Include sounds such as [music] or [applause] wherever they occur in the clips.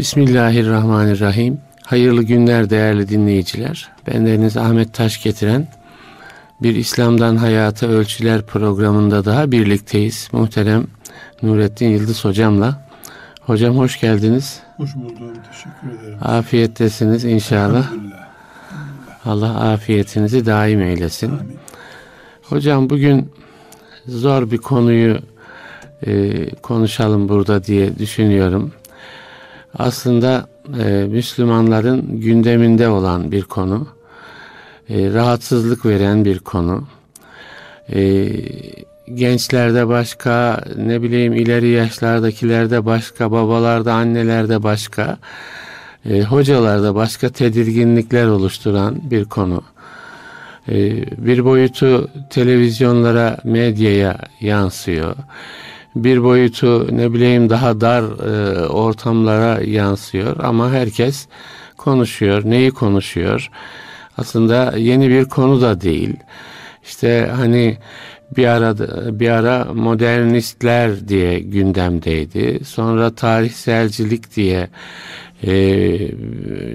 Bismillahirrahmanirrahim. Hayırlı günler değerli dinleyiciler. Bendeniz Ahmet Taş getiren bir İslam'dan Hayata Ölçüler programında daha birlikteyiz. Muhterem Nurettin Yıldız hocamla. Hocam hoş geldiniz. Hoş buldum. Teşekkür ederim. Afiyettesiniz inşallah. Allah afiyetinizi daim eylesin. Amin. Hocam bugün zor bir konuyu e, konuşalım burada diye düşünüyorum. Aslında e, Müslümanların gündeminde olan bir konu. E, rahatsızlık veren bir konu. E, gençlerde başka, ne bileyim ileri yaşlardakilerde başka, babalarda, annelerde başka, e, hocalarda başka tedirginlikler oluşturan bir konu. E, bir boyutu televizyonlara, medyaya yansıyor bir boyutu ne bileyim daha dar e, ortamlara yansıyor ama herkes konuşuyor. Neyi konuşuyor? Aslında yeni bir konu da değil. İşte hani bir ara bir ara modernistler diye gündemdeydi. Sonra tarihselcilik diye e,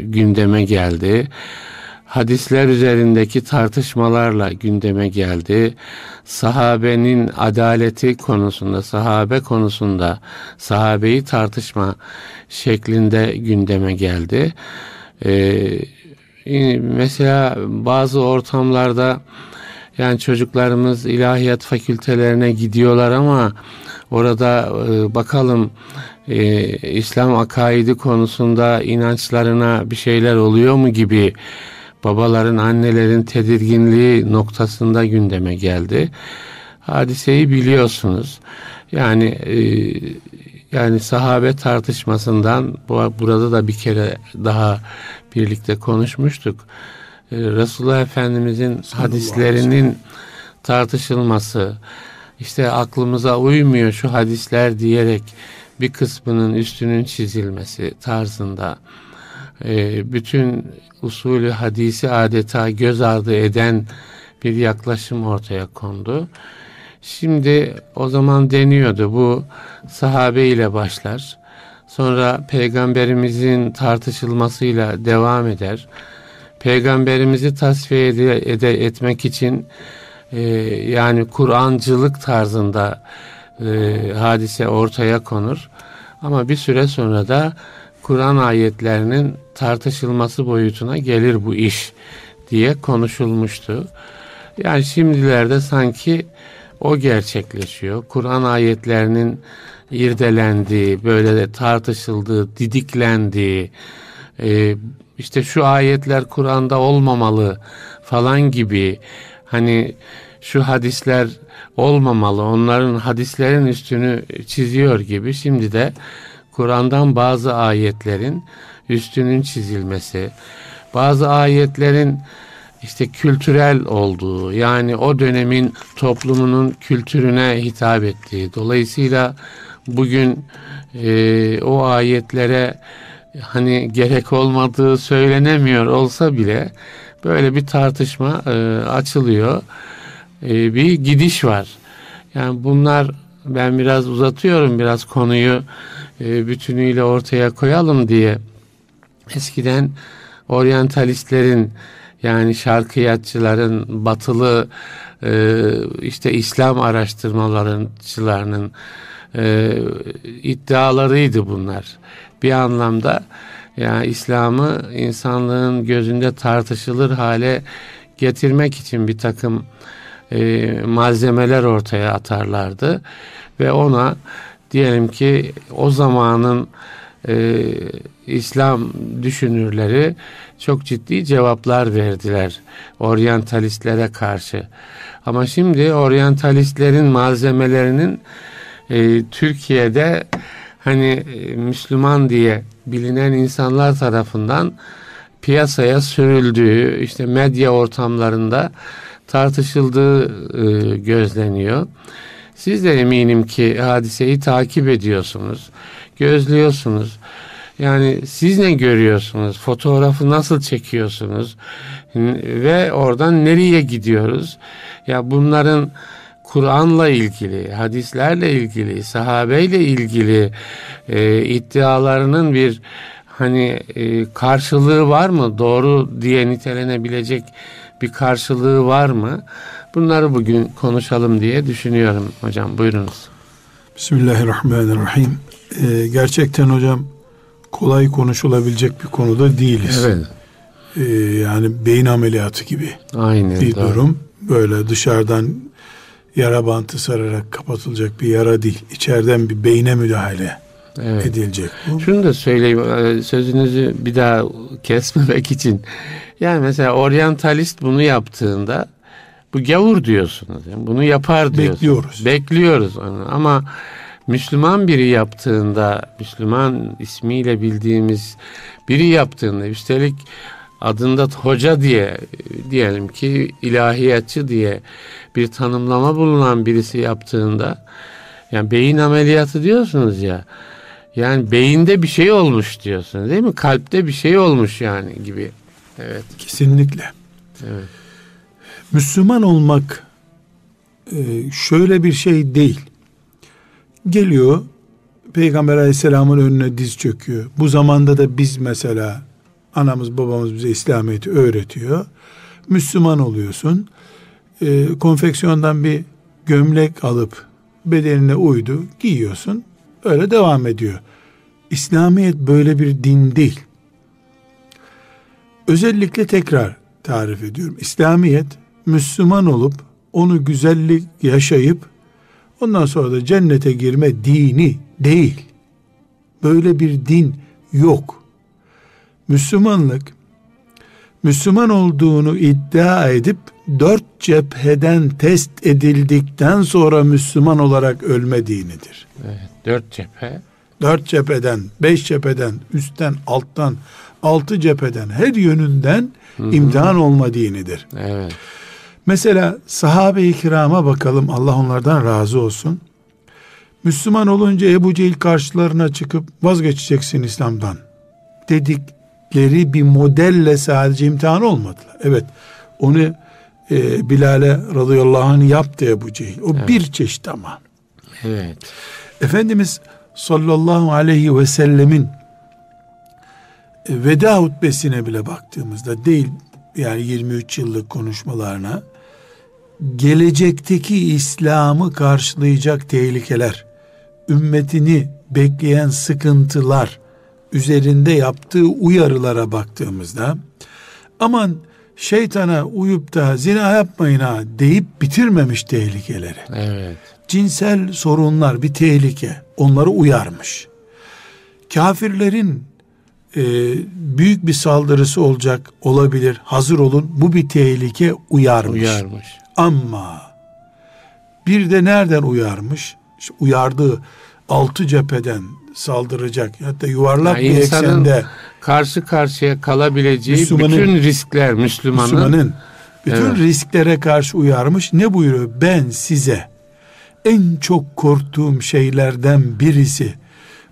gündeme geldi hadisler üzerindeki tartışmalarla gündeme geldi. Sahabenin adaleti konusunda, sahabe konusunda sahabeyi tartışma şeklinde gündeme geldi. Ee, mesela bazı ortamlarda yani çocuklarımız ilahiyat fakültelerine gidiyorlar ama orada e, bakalım e, İslam akaidi konusunda inançlarına bir şeyler oluyor mu gibi babaların, annelerin tedirginliği noktasında gündeme geldi. Hadiseyi biliyorsunuz. Yani e, yani sahabe tartışmasından bu, burada da bir kere daha birlikte konuşmuştuk. E, Resulullah Efendimizin hadislerinin tartışılması, işte aklımıza uymuyor şu hadisler diyerek bir kısmının üstünün çizilmesi tarzında e, bütün usulü hadisi adeta göz ardı eden bir yaklaşım ortaya kondu. Şimdi o zaman deniyordu bu sahabe ile başlar. Sonra peygamberimizin tartışılmasıyla devam eder. Peygamberimizi tasfiye ede, ede, etmek için e, yani Kur'ancılık tarzında e, hadise ortaya konur. Ama bir süre sonra da Kur'an ayetlerinin tartışılması boyutuna gelir bu iş diye konuşulmuştu. Yani şimdilerde sanki o gerçekleşiyor. Kur'an ayetlerinin irdelendiği, böyle de tartışıldığı, didiklendiği, e, işte şu ayetler Kur'an'da olmamalı falan gibi hani şu hadisler olmamalı, onların hadislerin üstünü çiziyor gibi şimdi de Kur'an'dan bazı ayetlerin üstünün çizilmesi, bazı ayetlerin işte kültürel olduğu yani o dönemin toplumunun kültürüne hitap ettiği. Dolayısıyla bugün e, o ayetlere hani gerek olmadığı söylenemiyor olsa bile böyle bir tartışma e, açılıyor. E, bir gidiş var. Yani bunlar ben biraz uzatıyorum biraz konuyu e, bütünüyle ortaya koyalım diye eskiden oryantalistlerin yani şarkıyatçıların batılı e, işte İslam araştırmalarıncılarının e, iddialarıydı bunlar. Bir anlamda yani İslam'ı insanlığın gözünde tartışılır hale getirmek için bir takım e, malzemeler ortaya atarlardı ve ona diyelim ki o zamanın e, İslam düşünürleri çok ciddi cevaplar verdiler oryantalistlere karşı. Ama şimdi oryantalistlerin malzemelerinin e, Türkiye'de hani e, Müslüman diye bilinen insanlar tarafından piyasaya sürüldüğü işte medya ortamlarında tartışıldığı e, gözleniyor. Siz de eminim ki hadiseyi takip ediyorsunuz, gözlüyorsunuz. Yani siz ne görüyorsunuz? Fotoğrafı nasıl çekiyorsunuz? Ve oradan nereye gidiyoruz? Ya bunların Kur'an'la ilgili, hadislerle ilgili, sahabeyle ilgili e, iddialarının bir hani e, karşılığı var mı? Doğru diye nitelenebilecek bir karşılığı var mı? Bunları bugün konuşalım diye düşünüyorum hocam. Buyurunuz. Bismillahirrahmanirrahim. Ee, gerçekten hocam kolay konuşulabilecek bir konuda değiliz. Evet. Ee, yani beyin ameliyatı gibi Aynen. bir doğru. durum. Böyle dışarıdan yara bantı sararak kapatılacak bir yara değil. İçeriden bir beyne müdahale Evet. edilecek bu. Şunu da söyleyeyim e, sözünüzü bir daha kesmemek için. Yani mesela oryantalist bunu yaptığında bu gavur diyorsunuz. Yani bunu yapar diyorsunuz. Bekliyoruz. Bekliyoruz onu ama Müslüman biri yaptığında, Müslüman ismiyle bildiğimiz biri yaptığında üstelik adında hoca diye diyelim ki ilahiyatçı diye bir tanımlama bulunan birisi yaptığında yani beyin ameliyatı diyorsunuz ya. Yani beyinde bir şey olmuş diyorsunuz değil mi? Kalpte bir şey olmuş yani gibi. Evet. Kesinlikle. Evet. Müslüman olmak e, şöyle bir şey değil. Geliyor Peygamber aleyhisselamın önüne diz çöküyor. Bu zamanda da biz mesela anamız babamız bize İslamiyet'i öğretiyor. Müslüman oluyorsun. E, konfeksiyondan bir gömlek alıp bedenine uydu giyiyorsun. Öyle devam ediyor. İslamiyet böyle bir din değil. Özellikle tekrar tarif ediyorum. İslamiyet Müslüman olup onu güzellik yaşayıp ondan sonra da cennete girme dini değil. Böyle bir din yok. Müslümanlık Müslüman olduğunu iddia edip dört cepheden test edildikten sonra Müslüman olarak ölme dinidir. evet. Dört cephe. Dört cepheden, beş cepheden, üstten, alttan, altı cepheden, her yönünden imtihan olma dinidir. Evet. Mesela sahabe-i kirama bakalım Allah onlardan razı olsun. Müslüman olunca Ebu Cehil karşılarına çıkıp vazgeçeceksin İslam'dan dedikleri bir modelle sadece imtihan olmadılar. Evet onu e, Bilal'e radıyallahu anh yaptı Ebu Cehil. O bir çeşit ama. Evet. Efendimiz sallallahu aleyhi ve sellemin e, veda hutbesine bile baktığımızda değil yani 23 yıllık konuşmalarına gelecekteki İslam'ı karşılayacak tehlikeler, ümmetini bekleyen sıkıntılar üzerinde yaptığı uyarılara baktığımızda aman şeytana uyup da zina yapmayın ha deyip bitirmemiş tehlikeleri Evet. cinsel sorunlar bir tehlike onları uyarmış. Kafirlerin e, büyük bir saldırısı olacak olabilir hazır olun bu bir tehlike uyarmış. Uyarmış. Ama bir de nereden uyarmış? İşte uyardığı altı cepheden saldıracak hatta yuvarlak Yani bir eksende Karşı karşıya kalabileceği bütün riskler Müslümanın, Müslümanın bütün Evet. risklere karşı uyarmış. Ne buyuruyor? Ben size en çok korktuğum şeylerden birisi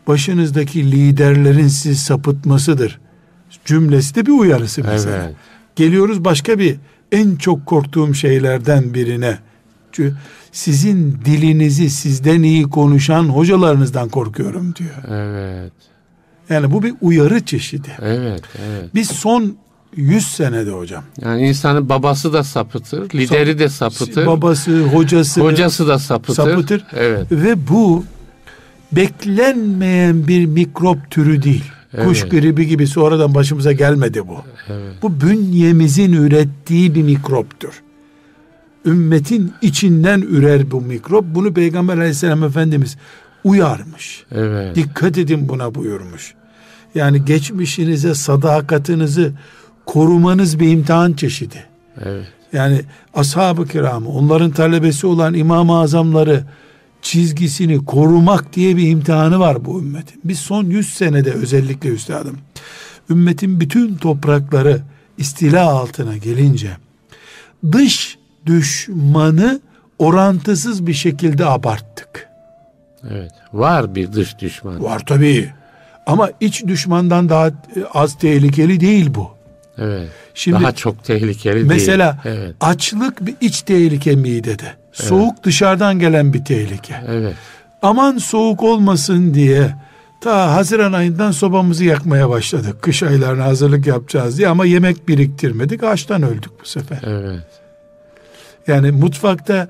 başınızdaki liderlerin sizi sapıtmasıdır. Cümlesi de bir uyarısı mesela. Evet. Geliyoruz başka bir en çok korktuğum şeylerden birine. Çünkü sizin dilinizi sizden iyi konuşan hocalarınızdan korkuyorum diyor. Evet. Yani bu bir uyarı çeşidi. Evet. Evet. Biz son 100 senede hocam Yani insanın babası da sapıtır, lideri de sapıtır, babası, hocası, hocası da sapıtır. sapıtır. Evet. Ve bu beklenmeyen bir mikrop türü değil. Kuş Evet. gribi gibi sonradan başımıza gelmedi bu. Evet. Bu bünyemizin ürettiği bir mikroptur. Ümmetin içinden ürer bu mikrop. Bunu Peygamber aleyhisselam Efendimiz uyarmış. Evet. Dikkat edin buna buyurmuş. Yani geçmişinize sadakatinizi korumanız bir imtihan çeşidi. Evet. Yani ashab-ı kiramı, onların talebesi olan İmam-ı Azamları çizgisini korumak diye bir imtihanı var bu ümmetin. Biz son 100 senede özellikle üstadım, ümmetin bütün toprakları istila altına gelince, dış düşmanı orantısız bir şekilde abarttık. Evet. Var bir dış düşman. Var tabii. Ama iç düşmandan daha e, az tehlikeli değil bu. Evet. Şimdi Daha çok tehlikeli Mesela değil. Evet. açlık bir iç tehlike midede. Soğuk dışarıdan gelen bir tehlike. Evet. Aman soğuk olmasın diye Ta Haziran ayından sobamızı yakmaya başladık. Kış aylarına hazırlık yapacağız diye ama yemek biriktirmedik. Açtan öldük bu sefer. Evet. Yani mutfakta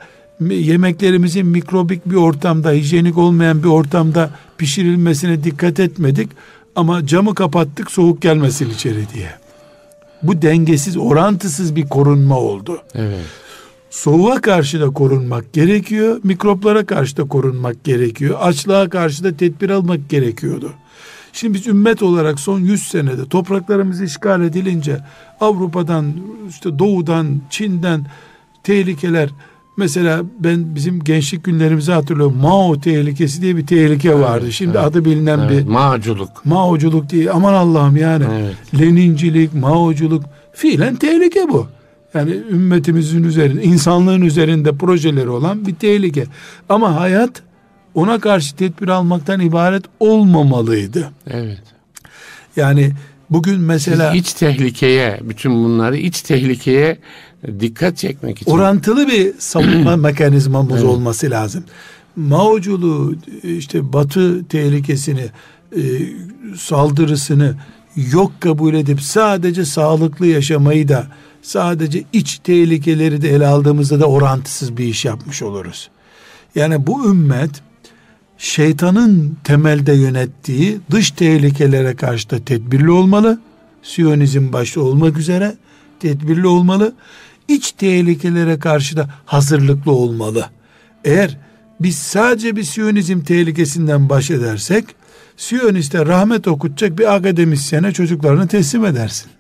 yemeklerimizin mikrobik bir ortamda, hijyenik olmayan bir ortamda pişirilmesine dikkat etmedik. Ama camı kapattık soğuk gelmesin içeri diye. Bu dengesiz, orantısız bir korunma oldu. Evet. Soğuğa karşı da korunmak gerekiyor, mikroplara karşı da korunmak gerekiyor, açlığa karşı da tedbir almak gerekiyordu. Şimdi biz ümmet olarak son 100 senede topraklarımız işgal edilince Avrupa'dan, işte Doğu'dan, Çin'den tehlikeler Mesela ben bizim gençlik günlerimizi hatırlıyorum. Mao tehlikesi diye bir tehlike vardı. Şimdi evet, adı bilinen evet, bir Maoculuk. Maoculuk diye aman Allah'ım yani. Evet. Lenincilik, Maoculuk fiilen tehlike bu. Yani ümmetimizin üzerinde, insanlığın üzerinde projeleri olan bir tehlike. Ama hayat ona karşı tedbir almaktan ibaret olmamalıydı. Evet. Yani bugün mesela Siz iç tehlikeye, bütün bunları iç tehlikeye dikkat çekmek için. orantılı bir savunma [clears throat] mekanizmamız evet. olması lazım. Maoculuğu işte batı tehlikesini e, saldırısını yok kabul edip sadece sağlıklı yaşamayı da sadece iç tehlikeleri de ele aldığımızda da orantısız bir iş yapmış oluruz. Yani bu ümmet şeytanın temelde yönettiği dış tehlikelere karşı da tedbirli olmalı. Siyonizm başta olmak üzere tedbirli olmalı. İç tehlikelere karşı da hazırlıklı olmalı. Eğer biz sadece bir Siyonizm tehlikesinden bahsedersek Siyoniste rahmet okutacak bir akademisyene çocuklarını teslim edersin.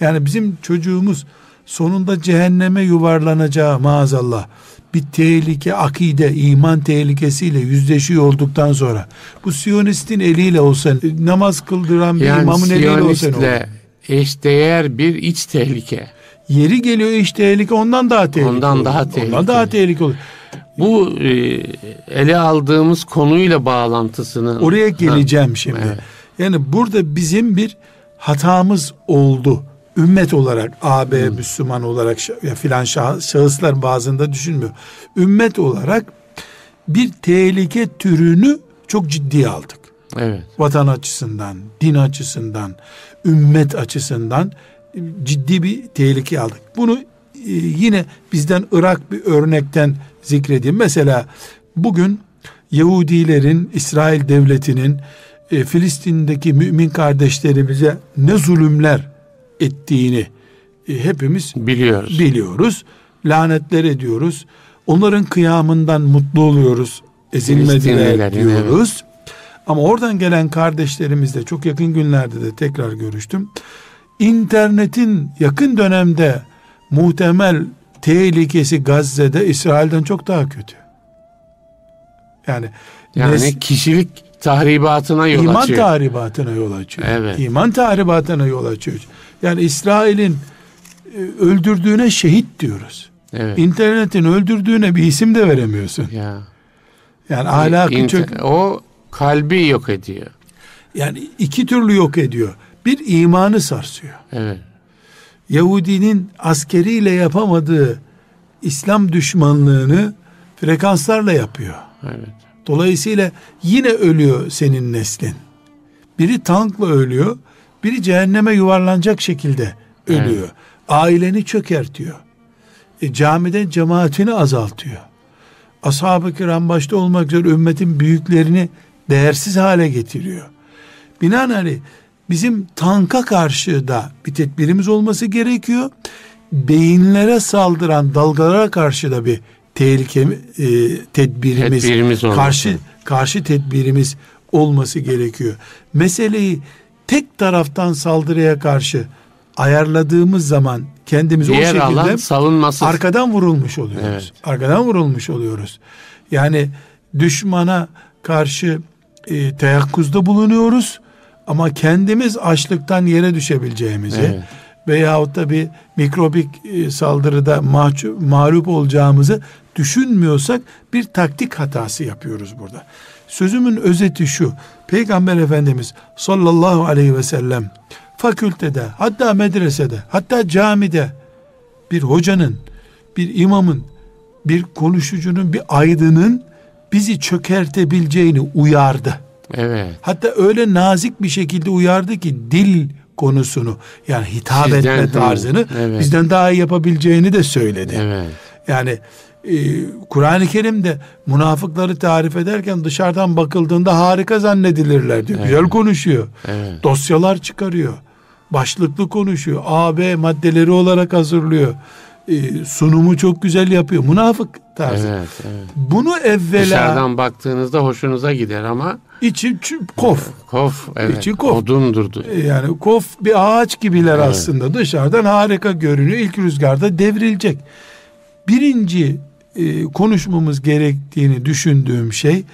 Yani bizim çocuğumuz sonunda cehenneme yuvarlanacağı maazallah bir tehlike, akide, iman tehlikesiyle yüzleşiyor olduktan sonra bu Siyonistin eliyle olsa namaz kıldıran bir yani imamın eliyle olsa ne olur? eşdeğer bir iç tehlike. Yeri geliyor iç tehlike ondan daha tehlikeli Ondan olur. daha tehlikeli. Ondan daha tehlikeli olur. Bu e, ele aldığımız konuyla bağlantısını Oraya geleceğim Ha, şimdi. evet. Yani burada bizim bir hatamız oldu. Ümmet olarak AB Hmm. Müslüman olarak ya filan şah- şahıslar bazında düşünmüyor. Ümmet olarak bir tehlike türünü çok ciddiye aldık. Evet. Vatan açısından, din açısından, ümmet açısından ciddi bir tehlike aldık. Bunu e, yine bizden Irak bir örnekten zikredeyim. Mesela bugün Yahudilerin, İsrail devletinin e, Filistin'deki mümin kardeşlerimize ne zulümler ettiğini e, hepimiz Biliyoruz. biliyoruz. Lanetler ediyoruz. Onların kıyamından mutlu oluyoruz. Ezilmediler diyoruz. Ama oradan gelen kardeşlerimizle çok yakın günlerde de tekrar görüştüm. İnternetin yakın dönemde muhtemel tehlikesi Gazze'de İsrail'den çok daha kötü. Yani, yani nes- kişilik tahribatına yol iman açıyor. tahribatına yol açıyor. Evet. İman tahribatına yol açıyor. Yani İsrail'in e, öldürdüğüne şehit diyoruz. evet. İnternetin öldürdüğüne bir isim de veremiyorsun. ya. Yani ahlakı İnter- çok O kalbi yok ediyor. yani iki türlü yok ediyor. Bir imanı sarsıyor. Evet. Yahudinin askeriyle yapamadığı İslam düşmanlığını frekanslarla yapıyor. Evet. Dolayısıyla yine ölüyor senin neslin. Biri tankla ölüyor, biri cehenneme yuvarlanacak şekilde ölüyor. Aileni çökertiyor. E, camiden cemaatini azaltıyor. Ashab-ı kiram başta olmak üzere ümmetin büyüklerini değersiz hale getiriyor. Binaenaleyh bizim tanka karşı da bir tedbirimiz olması gerekiyor. Beyinlere saldıran dalgalara karşı da bir tehlike e, tedbirimiz, Tedbirimiz olması. karşı karşı tedbirimiz olması gerekiyor. Meseleyi tek taraftan saldırıya karşı ayarladığımız zaman kendimiz o Diğer şekilde alan savunmasız. arkadan vurulmuş oluyoruz. Evet. Arkadan vurulmuş oluyoruz. Yani düşmana karşı e, teyakkuzda bulunuyoruz ama kendimiz açlıktan yere düşebileceğimizi Evet. veyahut da bir mikrobik e, saldırıda mahcu- mağlup olacağımızı düşünmüyorsak bir taktik hatası yapıyoruz burada. Sözümün özeti şu. Peygamber Efendimiz sallallahu aleyhi ve sellem fakültede hatta medresede hatta camide bir hocanın bir imamın bir konuşucunun bir aydının bizi çökertebileceğini uyardı. Evet. Hatta öyle nazik bir şekilde uyardı ki dil konusunu yani hitap Sizden etme tarzını evet. bizden daha iyi yapabileceğini de söyledi. Evet. Yani e, Kur'an-ı Kerim'de münafıkları tarif ederken dışarıdan bakıldığında harika zannedilirler diyor. Güzel konuşuyor. Evet. Dosyalar çıkarıyor. Başlıklı konuşuyor. A, B maddeleri olarak hazırlıyor. E, sunumu çok güzel yapıyor. Münafık tarzı. Evet, evet. Bunu evvela Dışarıdan baktığınızda hoşunuza gider ama içi kof. kof, evet, İçi kof. odundurdu. E, Yani kof bir ağaç gibiler Evet. aslında. Dışarıdan harika görünüyor. İlk rüzgarda devrilecek. Birinci e, konuşmamız gerektiğini düşündüğüm şey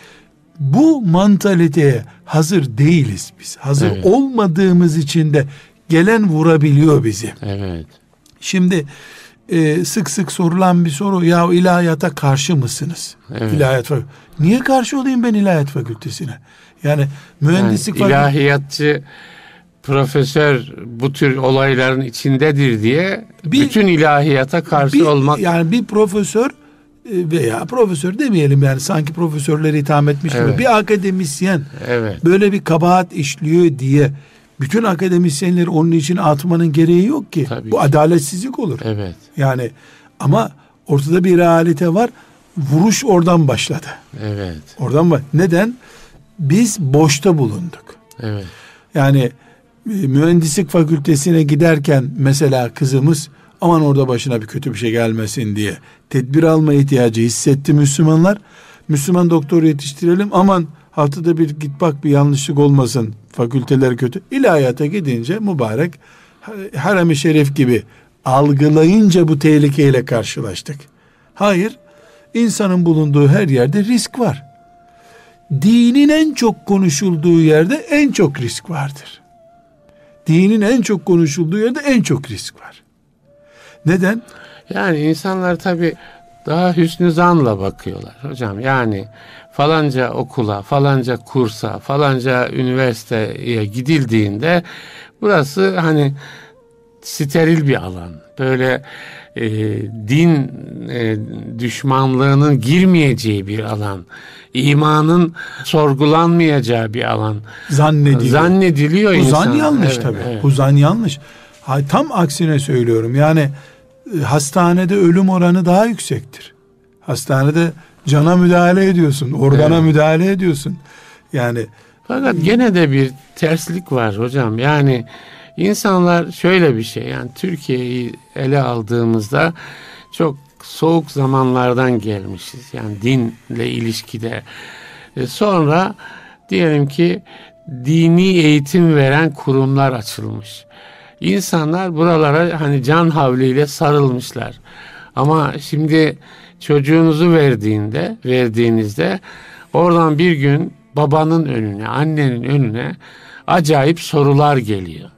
bu mantaliteye hazır değiliz biz. Hazır Evet. olmadığımız için de gelen vurabiliyor bizi. Evet. Şimdi e, sık sık sorulan bir soru ya ilahiyata karşı mısınız? Evet. İlahiyat Niye karşı olayım ben ilahiyat fakültesine? Yani Yani mühendislik fakültesi ilahiyatçı profesör bu tür olayların içindedir diye Bir- bütün ilahiyata karşı bir, olmak yani bir profesör e, veya profesör demeyelim yani sanki profesörleri itham etmiş gibi Evet. bir akademisyen evet. böyle bir kabahat işliyor diye bütün akademisyenleri onun için atmanın gereği yok ki. Tabii Bu ki. adaletsizlik olur. Evet. Yani ama ortada bir realite var. Vuruş oradan başladı. Evet. Oradan bak. Neden? Biz boşta bulunduk. Evet. Yani e, mühendislik fakültesine giderken mesela kızımız aman orada başına bir kötü bir şey gelmesin diye tedbir alma ihtiyacı hissetti Müslümanlar. Müslüman doktor yetiştirelim aman haftada bir git bak bir yanlışlık olmasın fakülteler kötü. İlahiyata gidince mübarek ha- harem-i şerif gibi algılayınca bu tehlikeyle karşılaştık. Hayır insanın bulunduğu her yerde risk var. Dinin en çok konuşulduğu yerde en çok risk vardır. Dinin en çok konuşulduğu yerde en çok risk var. Neden? Yani insanlar tabii daha hüsnü zanla bakıyorlar hocam. Yani falanca okula, falanca kursa, falanca üniversiteye gidildiğinde burası hani steril bir alan. Böyle e, din e, düşmanlığının girmeyeceği bir alan. imanın sorgulanmayacağı bir alan. Zannediliyor. Zannediliyor Bu insan. zan yanlış Evet, tabii. evet. Bu zan yanlış. Ha, tam aksine söylüyorum. Yani e, hastanede ölüm oranı daha yüksektir. Hastanede cana müdahale ediyorsun, organa Evet. müdahale ediyorsun. Yani Fakat gene de bir terslik var hocam. Yani insanlar şöyle bir şey yani Türkiye'yi ele aldığımızda çok soğuk zamanlardan gelmişiz. Yani dinle ilişkide. E, sonra diyelim ki dini eğitim veren kurumlar açılmış. İnsanlar buralara hani can havliyle sarılmışlar. Ama şimdi çocuğunuzu verdiğinde, verdiğinizde oradan bir gün babanın önüne, annenin önüne acayip sorular geliyor.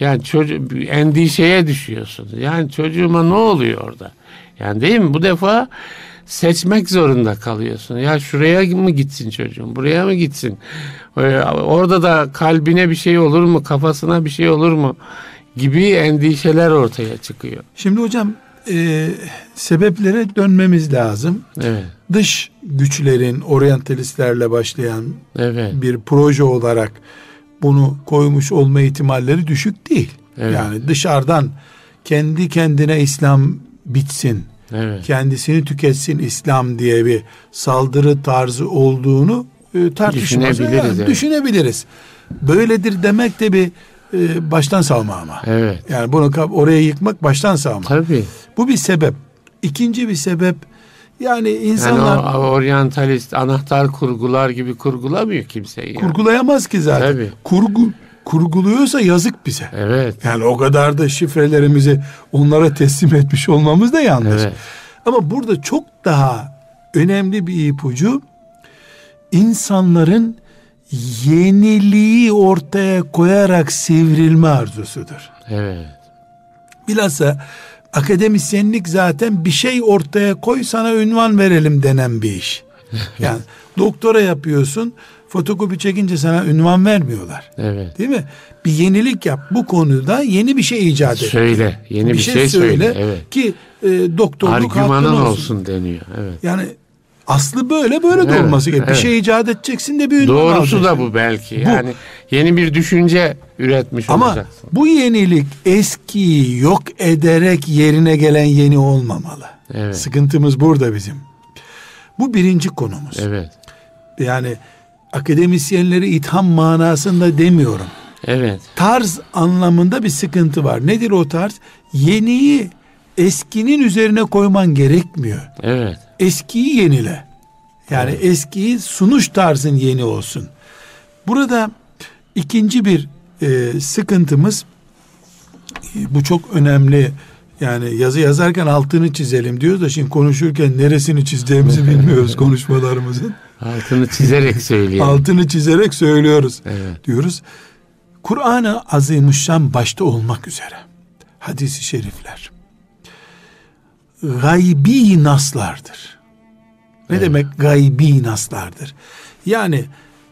Yani çocuk endişeye düşüyorsunuz. Yani çocuğuma ne oluyor orada? Yani değil mi? Bu defa seçmek zorunda kalıyorsun. Ya şuraya mı gitsin çocuğum? Buraya mı gitsin? Ee, Orada da kalbine bir şey olur mu? Kafasına bir şey olur mu? Gibi endişeler ortaya çıkıyor. şimdi hocam e, sebeplere dönmemiz lazım. Evet. Dış güçlerin oryantalistlerle başlayan Evet. bir proje olarak bunu koymuş olma ihtimalleri düşük değil. Evet. Yani dışarıdan kendi kendine İslam bitsin, Evet. kendisini tüketsin İslam diye bir saldırı tarzı olduğunu e, tartışmaz. Düşünebiliriz, Yani evet. Düşünebiliriz. Böyledir demek de bir e, baştan savma ama. Evet. Yani bunu oraya yıkmak baştan savma. Tabii. Bu bir sebep. İkinci bir sebep yani Yani insanlar o oryantalist anahtar kurgular gibi kurgulamıyor kimseyi. yani. kurgulayamaz ki zaten. Tabii. Kurgu kurguluyorsa yazık bize. Evet. Yani o kadar da şifrelerimizi onlara teslim etmiş olmamız da yanlış. Evet. Ama burada çok daha önemli bir ipucu insanların yeniliği ortaya koyarak sivrilme arzusudur. Evet. Bilhassa akademisyenlik zaten bir şey ortaya koy sana ünvan verelim denen bir iş. [laughs] Yani doktora yapıyorsun fotokopi çekince sana ünvan vermiyorlar. Evet. Değil mi? Bir yenilik yap. Bu konuda yeni bir şey icat et. Söyle. Yeni bir, şey, söyle. Evet. ki e, doktorluk Argümanın olsun. olsun. deniyor. Evet. Yani Aslı böyle böyle de Evet, olması gerekiyor. evet. Bir şey icat edeceksin de bir Doğrusu da alacaksın. bu belki. Yani yeni bir düşünce üretmiş Ama olacaksın. bu yenilik eskiyi yok ederek yerine gelen yeni olmamalı. Evet. Sıkıntımız burada bizim. Bu birinci konumuz. Evet. Yani akademisyenleri itham manasında demiyorum. Evet. Tarz anlamında bir sıkıntı var. Nedir o tarz? Yeniyi eskinin üzerine koyman gerekmiyor. Evet. Eskiyi yenile. Yani eskiyi sunuş tarzın yeni olsun. Burada ikinci bir e, sıkıntımız e, bu çok önemli. Yani yazı yazarken altını çizelim diyoruz da şimdi konuşurken neresini çizeceğimizi bilmiyoruz konuşmalarımızın. [laughs] Altını çizerek söyleyelim. Altını çizerek söylüyoruz Evet. diyoruz. Kur'an-ı Azimuşşan başta olmak üzere hadisi şerifler gaybi naslardır. Ne demek gaybi naslardır? Yani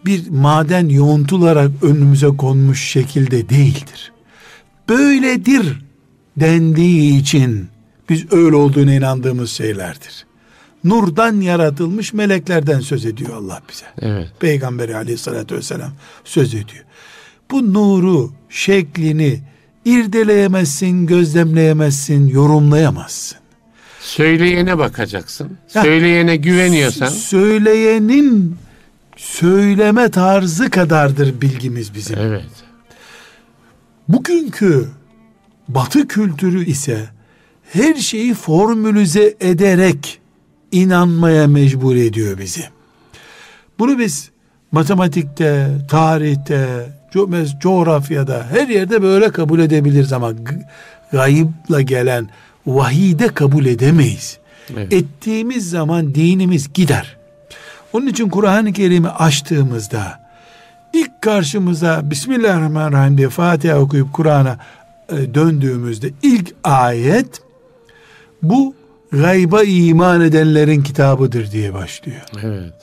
bir maden yoğuntularak önümüze konmuş şekilde değildir. Böyledir dendiği için biz öyle olduğuna inandığımız şeylerdir. Nurdan yaratılmış meleklerden söz ediyor Allah bize. Evet. Peygamberi aleyhissalatü vesselam söz ediyor. Bu nuru, şeklini irdeleyemezsin, gözlemleyemezsin, yorumlayamazsın. Söyleyene bakacaksın. Ya. Söyleyene güveniyorsan Söyleyenin söyleme tarzı kadardır bilgimiz bizim. evet. Bugünkü batı kültürü ise her şeyi formülize ederek inanmaya mecbur ediyor bizi. Bunu biz matematikte, tarihte, co- coğrafyada her yerde böyle kabul edebiliriz ama gayıpla gelen vahide kabul edemeyiz. Evet. Ettiğimiz zaman dinimiz gider. Onun için Kur'an-ı Kerim'i açtığımızda ilk karşımıza Bismillahirrahmanirrahim diye Fatiha okuyup Kur'an'a e, döndüğümüzde ilk ayet bu gayba iman edenlerin kitabıdır diye başlıyor. Evet.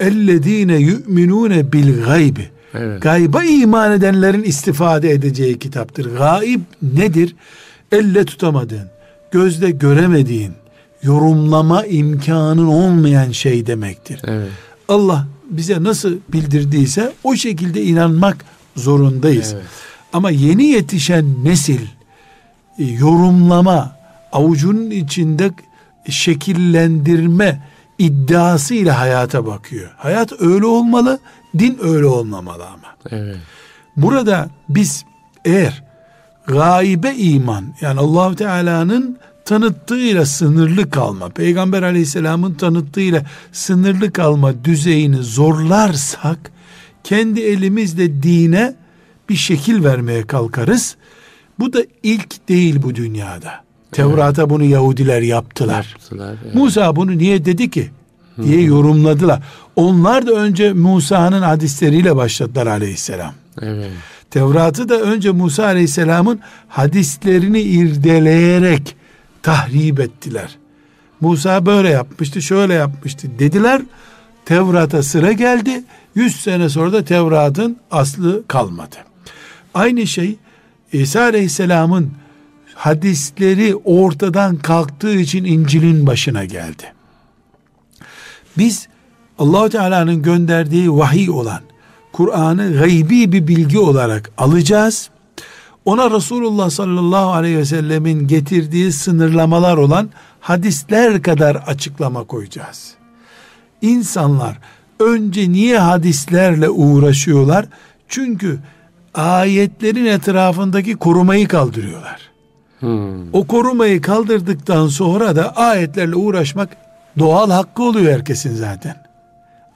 Ellezine yu'minune bil gaybi. Evet. Gayba iman edenlerin istifade edeceği kitaptır. Gaib nedir? Elle tutamadığın, gözle göremediğin, yorumlama imkanın olmayan şey demektir. Evet. Allah bize nasıl bildirdiyse o şekilde inanmak zorundayız. Evet. Ama yeni yetişen nesil e, yorumlama, avucunun içinde şekillendirme iddiasıyla hayata bakıyor. Hayat öyle olmalı, din öyle olmamalı ama. Evet. Burada biz eğer gaibe iman yani Allahu Teala'nın tanıttığıyla sınırlı kalma, Peygamber Aleyhisselam'ın tanıttığıyla sınırlı kalma düzeyini zorlarsak kendi elimizle dine bir şekil vermeye kalkarız. Bu da ilk değil bu dünyada. Tevrat'a bunu Yahudiler yaptılar. Yaptılar. Evet. Musa bunu niye dedi ki? diye yorumladılar. Onlar da önce Musa'nın hadisleriyle başladılar aleyhisselam. Evet. Tevrat'ı da önce Musa aleyhisselamın hadislerini irdeleyerek tahrip ettiler. Musa böyle yapmıştı, şöyle yapmıştı dediler. Tevrat'a sıra geldi. Yüz sene sonra da Tevrat'ın aslı kalmadı. Aynı şey İsa aleyhisselamın hadisleri ortadan kalktığı için İncil'in başına geldi. Biz Allahu Teala'nın gönderdiği vahiy olan Kur'an'ı gaybi bir bilgi olarak alacağız. Ona Resulullah sallallahu aleyhi ve sellemin getirdiği sınırlamalar olan hadisler kadar açıklama koyacağız. İnsanlar önce niye hadislerle uğraşıyorlar? Çünkü ayetlerin etrafındaki korumayı kaldırıyorlar. Hmm. O korumayı kaldırdıktan sonra da ayetlerle uğraşmak doğal hakkı oluyor herkesin zaten.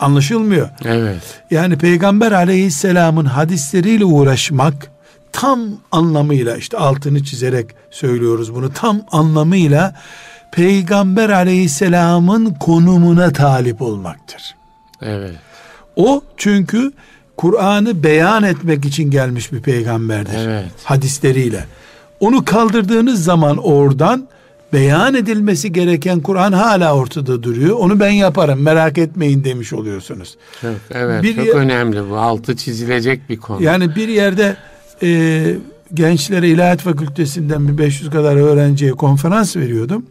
Anlaşılmıyor. Evet. Yani Peygamber aleyhisselamın hadisleriyle uğraşmak tam anlamıyla işte altını çizerek söylüyoruz bunu tam anlamıyla Peygamber aleyhisselamın konumuna talip olmaktır. Evet. O çünkü Kur'an'ı beyan etmek için gelmiş bir peygamberdir. Evet. Hadisleriyle. Onu kaldırdığınız zaman oradan beyan edilmesi gereken Kur'an hala ortada duruyor. Onu ben yaparım merak etmeyin demiş oluyorsunuz. Çok, evet. Bir çok yer- önemli bu. Altı çizilecek bir konu. Yani bir yerde e, gençlere ilahiyat fakültesinden bir 500 kadar öğrenciye konferans veriyordum.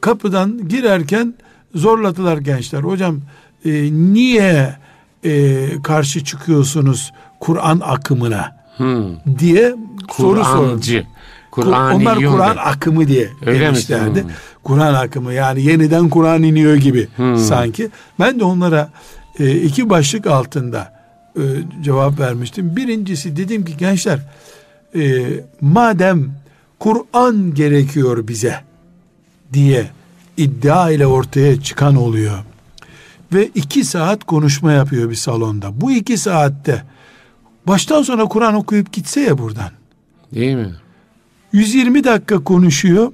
Kapıdan girerken zorladılar gençler. Hocam e, niye e, karşı çıkıyorsunuz Kur'an akımına Hmm. diye soru sordu. Kur'an Onlar Kur'an akımı diye Öyle demişlerdi. Hmm. Kur'an akımı yani yeniden Kur'an iniyor gibi Hmm. sanki. Ben de onlara e, iki başlık altında e, cevap vermiştim. Birincisi dedim ki gençler e, madem Kur'an gerekiyor bize diye iddia ile ortaya çıkan oluyor ve iki saat konuşma yapıyor bir salonda. Bu iki saatte baştan sona Kur'an okuyup gitse ya buradan. Değil mi? 120 dakika konuşuyor.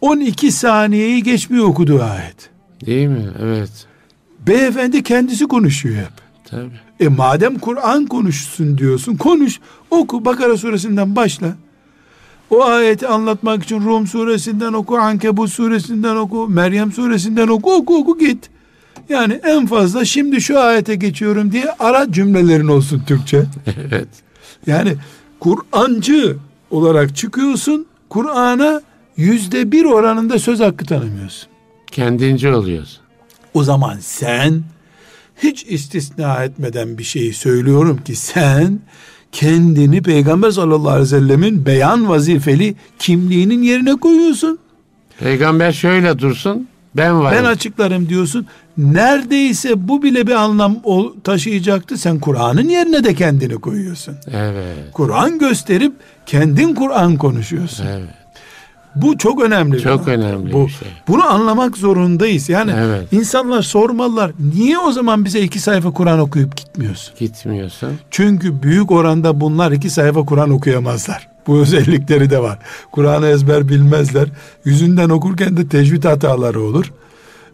12 saniyeyi geçmiyor okuduğu ayet. Değil mi? Evet. Beyefendi kendisi konuşuyor hep. Tabii. E madem Kur'an konuşsun diyorsun konuş oku Bakara suresinden başla. O ayeti anlatmak için Rum suresinden oku, Ankebut suresinden oku, Meryem suresinden oku, oku oku git. Yani en fazla şimdi şu ayete geçiyorum diye ara cümlelerin olsun Türkçe. [laughs] Evet. Yani Kur'ancı olarak çıkıyorsun, Kur'an'a yüzde bir oranında söz hakkı tanımıyorsun. Kendince oluyorsun. O zaman sen hiç istisna etmeden bir şeyi söylüyorum ki sen kendini Peygamber sallallahu aleyhi ve sellemin beyan vazifeli kimliğinin yerine koyuyorsun. Peygamber şöyle dursun. Ben varım. Ben açıklarım diyorsun. Neredeyse bu bile bir anlam taşıyacaktı. Sen Kur'an'ın yerine de kendini koyuyorsun. Evet. Kur'an gösterip kendin Kur'an konuşuyorsun. Evet. Bu çok önemli. bir Çok nokta. önemli Bu, bir şey. Bunu anlamak zorundayız. Yani Evet. insanlar sormalılar. Niye o zaman bize iki sayfa Kur'an okuyup gitmiyorsun? Gitmiyorsun. Çünkü büyük oranda bunlar iki sayfa Kur'an okuyamazlar. Bu özellikleri de var. Kur'an'ı ezber bilmezler. Yüzünden okurken de tecvid hataları olur.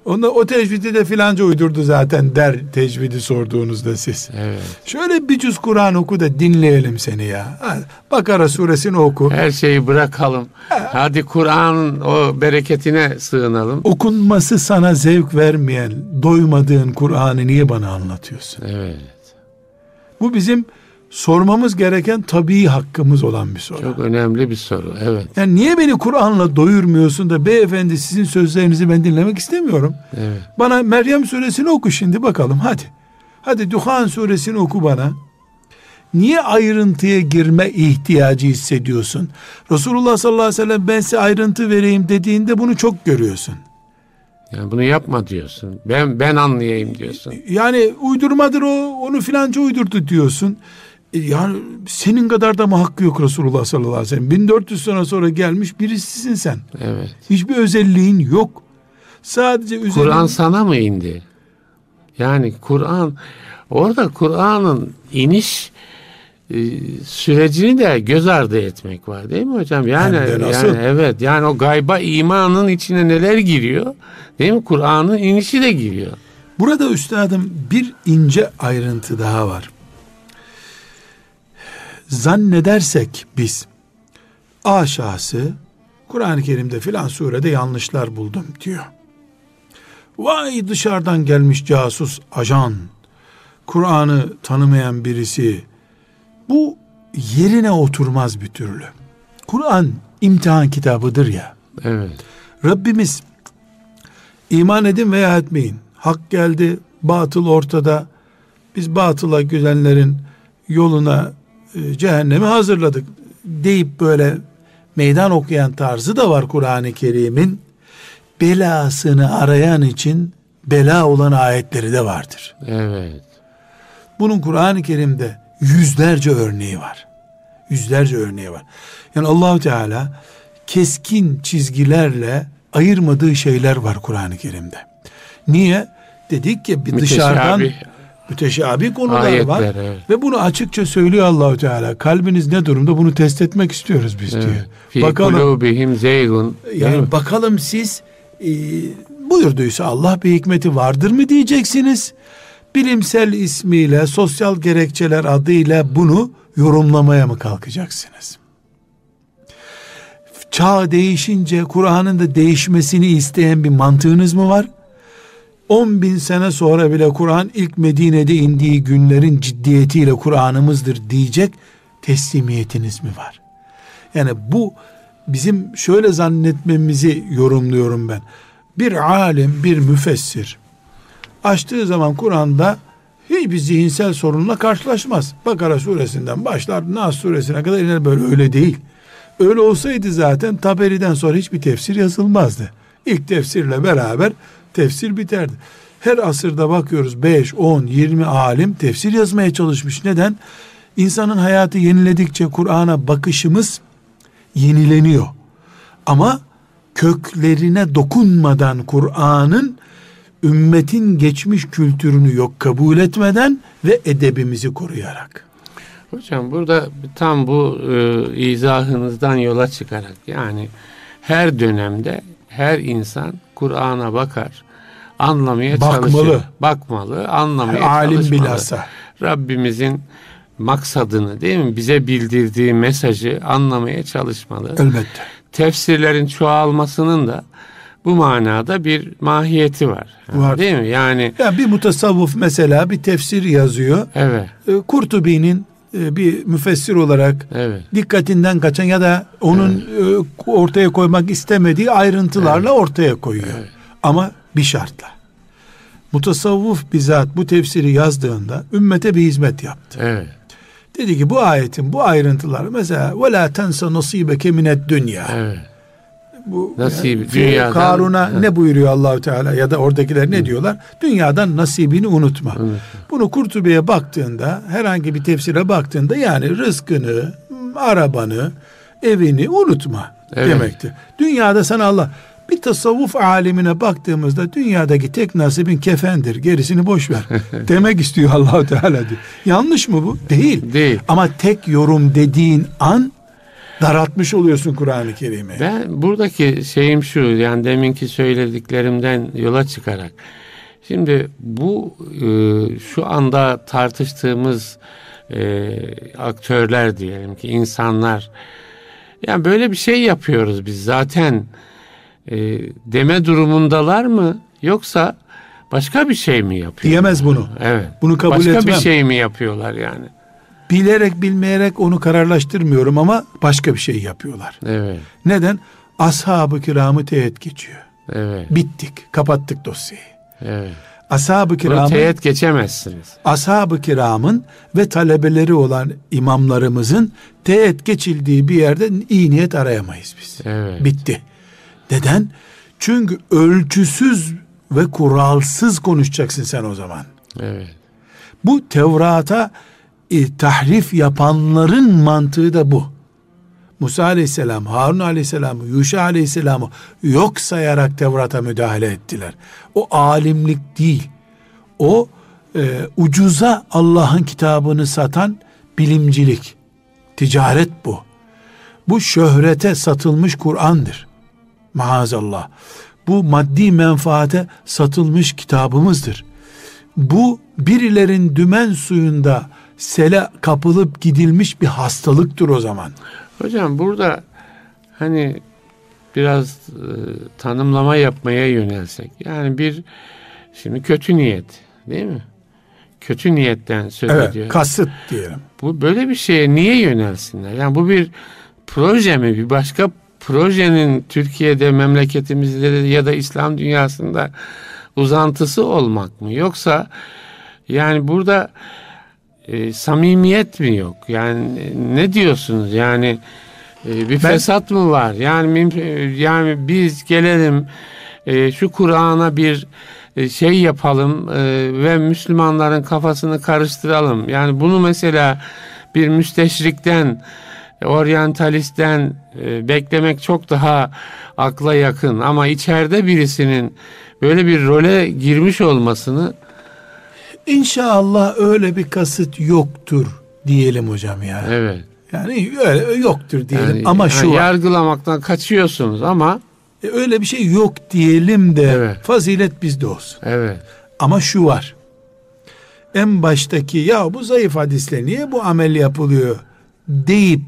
Onda o tecvidi de filanca uydurdu zaten der tecvidi sorduğunuzda siz. Evet. Şöyle bir cüz Kur'an oku da dinleyelim seni ya. Ha, Bakara suresini oku. Her şeyi bırakalım. Hadi Kur'an o bereketine sığınalım. Okunması sana zevk vermeyen, doymadığın Kur'an'ı niye bana anlatıyorsun? Evet. Bu bizim sormamız gereken tabii hakkımız olan bir soru. Çok önemli bir soru. Evet. Yani niye beni Kur'an'la doyurmuyorsun da beyefendi sizin sözlerinizi ben dinlemek istemiyorum. Evet. Bana Meryem suresini oku şimdi bakalım hadi. Hadi Duhan suresini oku bana. Niye ayrıntıya girme ihtiyacı hissediyorsun? Resulullah sallallahu aleyhi ve sellem ben size ayrıntı vereyim dediğinde bunu çok görüyorsun. Yani bunu yapma diyorsun. Ben ben anlayayım diyorsun. Yani uydurmadır o, onu filanca uydurdu diyorsun. E, Yani senin kadar da mı hakkı yok Resulullah sallallahu aleyhi ve sellem? 1400 sene sonra gelmiş birisisin sen. Evet. Hiçbir özelliğin yok. Sadece üzerine... Kur'an sana mı indi? Yani Kur'an orada Kur'an'ın iniş e, sürecini de göz ardı etmek var değil mi hocam? Yani, yani evet yani o gayba imanın içine neler giriyor? Değil mi? Kur'an'ın inişi de giriyor. Burada üstadım bir ince ayrıntı daha var. Zannedersek biz A şahsı Kur'an-ı Kerim'de filan surede yanlışlar buldum diyor. Vay dışarıdan gelmiş casus ajan, Kur'an'ı tanımayan birisi. Bu yerine oturmaz bir türlü. Kur'an imtihan kitabıdır ya. Evet. Rabbimiz iman edin veya etmeyin. Hak geldi, batıl ortada. Biz batıla gülenlerin yoluna cehennemi hazırladık deyip böyle meydan okuyan tarzı da var Kur'an-ı Kerim'in. Belasını arayan için bela olan ayetleri de vardır. Evet. Bunun Kur'an-ı Kerim'de yüzlerce örneği var. Yüzlerce örneği var. Yani Allahu Teala keskin çizgilerle ayırmadığı şeyler var Kur'an-ı Kerim'de. Niye? Dedik ki bir dışarıdan Müteşabih konular ayetler, var. evet. Ve bunu açıkça söylüyor Allahu Teala. Kalbiniz ne durumda? Bunu test etmek istiyoruz biz diyor. Evet. Fi Bakalım kulubihim zeygun. Yani bakalım siz e, buyurduysa Allah bir hikmeti vardır mı diyeceksiniz. Bilimsel ismiyle, sosyal gerekçeler adıyla bunu yorumlamaya mı kalkacaksınız? Çağ değişince Kur'an'ın da değişmesini isteyen bir mantığınız mı var? 10 bin sene sonra bile Kur'an ilk Medine'de indiği günlerin ciddiyetiyle Kur'an'ımızdır diyecek teslimiyetiniz mi var? Yani bu bizim şöyle zannetmemizi yorumluyorum ben. Bir alim, bir müfessir açtığı zaman Kur'an'da hiçbir zihinsel sorunla karşılaşmaz. Bakara suresinden başlar Nas suresine kadar iner böyle öyle değil. Öyle olsaydı zaten Taberi'den sonra hiçbir tefsir yazılmazdı. İlk tefsirle beraber tefsir biterdi. Her asırda bakıyoruz 5, 10, 20 alim tefsir yazmaya çalışmış. Neden? İnsanın hayatı yeniledikçe Kur'an'a bakışımız yenileniyor. Ama köklerine dokunmadan Kur'an'ın ümmetin geçmiş kültürünü yok kabul etmeden ve edebimizi koruyarak. Hocam burada tam bu e, izahınızdan yola çıkarak yani her dönemde her insan Kur'an'a bakar, anlamaya Bakmalı. çalışır. Bakmalı, anlamaya Alim çalışmalı. bilhassa. Rabbimizin maksadını değil mi bize bildirdiği mesajı anlamaya çalışmalı. Elbette. Tefsirlerin çoğalmasının da bu manada bir mahiyeti var. Var. Değil mi? Yani Yani bir mutasavvuf mesela bir tefsir yazıyor. evet, E, Kurtubi'nin e, bir müfessir olarak evet. dikkatinden kaçan ya da onun e, ortaya koymak istemediği ayrıntılarla ortaya koyuyor. Ama bir şartla. Mutasavvuf bizzat bu tefsiri yazdığında ümmete bir hizmet yaptı. Evet. Dedi ki bu ayetin bu ayrıntıları mesela ve la tensa nasibeke minet dünya. Evet. Bu Nasip, Fi- dünyadan- Karun'a Evet. ne buyuruyor Allahu Teala ya da oradakiler ne diyorlar? Dünyadan nasibini unutma. Bunu Kurtubi'ye baktığında herhangi bir tefsire baktığında yani rızkını, arabanı, evini unutma Evet. demektir. Dünyada sana Allah bir tasavvuf alimine baktığımızda dünyadaki tek nasibin kefendir. Gerisini boş ver. [laughs] demek istiyor Allahu Teala diyor. Yanlış mı bu? Değil. Değil. Ama tek yorum dediğin an daraltmış oluyorsun Kur'an-ı Kerim'i. Ben buradaki şeyim şu yani deminki söylediklerimden yola çıkarak şimdi bu e, şu anda tartıştığımız e, aktörler diyelim ki insanlar yani böyle bir şey yapıyoruz biz zaten e, deme durumundalar mı yoksa başka bir şey mi yapıyor? Diyemez bunu. Evet. Bunu kabul başka etmem. bir şey mi yapıyorlar yani? Bilerek bilmeyerek onu kararlaştırmıyorum ama başka bir şey yapıyorlar. Evet. Neden? Ashab-ı kiramı teğet geçiyor. Evet. Bittik. Kapattık dosyayı. Evet. Ashab-ı kiramın, teğet geçemezsiniz. ashab-ı kiramın ve talebeleri olan imamlarımızın teğet geçildiği bir yerde iyi niyet arayamayız biz. Evet. Bitti. Neden? Çünkü ölçüsüz ve kuralsız konuşacaksın sen o zaman. Evet. Bu Tevrat'a e, tahrif yapanların mantığı da bu. Musa aleyhisselam, Harun aleyhisselamı, Yuşa aleyhisselamı yok sayarak Tevrat'a müdahale ettiler. O alimlik değil. O e, ucuza Allah'ın kitabını satan bilimcilik. Ticaret bu. Bu şöhrete satılmış Kur'an'dır. Maazallah. Bu maddi menfaate satılmış kitabımızdır. Bu birilerin dümen suyunda sele kapılıp gidilmiş bir hastalıktır o zaman. Hocam burada hani biraz e, tanımlama yapmaya yönelsek. Yani bir şimdi kötü niyet değil mi? Kötü niyetten söz Evet, ediyor. kasıt diyelim. bu böyle bir şeye niye yönelsinler? Yani bu bir proje mi? Bir başka projenin Türkiye'de, memleketimizde de ya da İslam dünyasında uzantısı olmak mı? Yoksa yani burada e, samimiyet mi yok? Yani ne diyorsunuz? Yani e, bir Ben- fesat mı var? Yani e, yani biz gelelim e, şu Kur'an'a bir e, şey yapalım e, ve Müslümanların kafasını karıştıralım. Yani bunu mesela bir müsteşrikten, oryantalistten e, beklemek çok daha akla yakın. Ama içeride birisinin böyle bir role girmiş olmasını İnşallah öyle bir kasıt yoktur diyelim hocam ya. evet. Yani öyle yoktur diyelim Yani- ama şu yani var. yargılamaktan kaçıyorsunuz ama E, öyle bir şey yok diyelim de Evet. fazilet bizde olsun. evet. Ama şu var. En baştaki ya bu zayıf hadisle niye bu amel yapılıyor deyip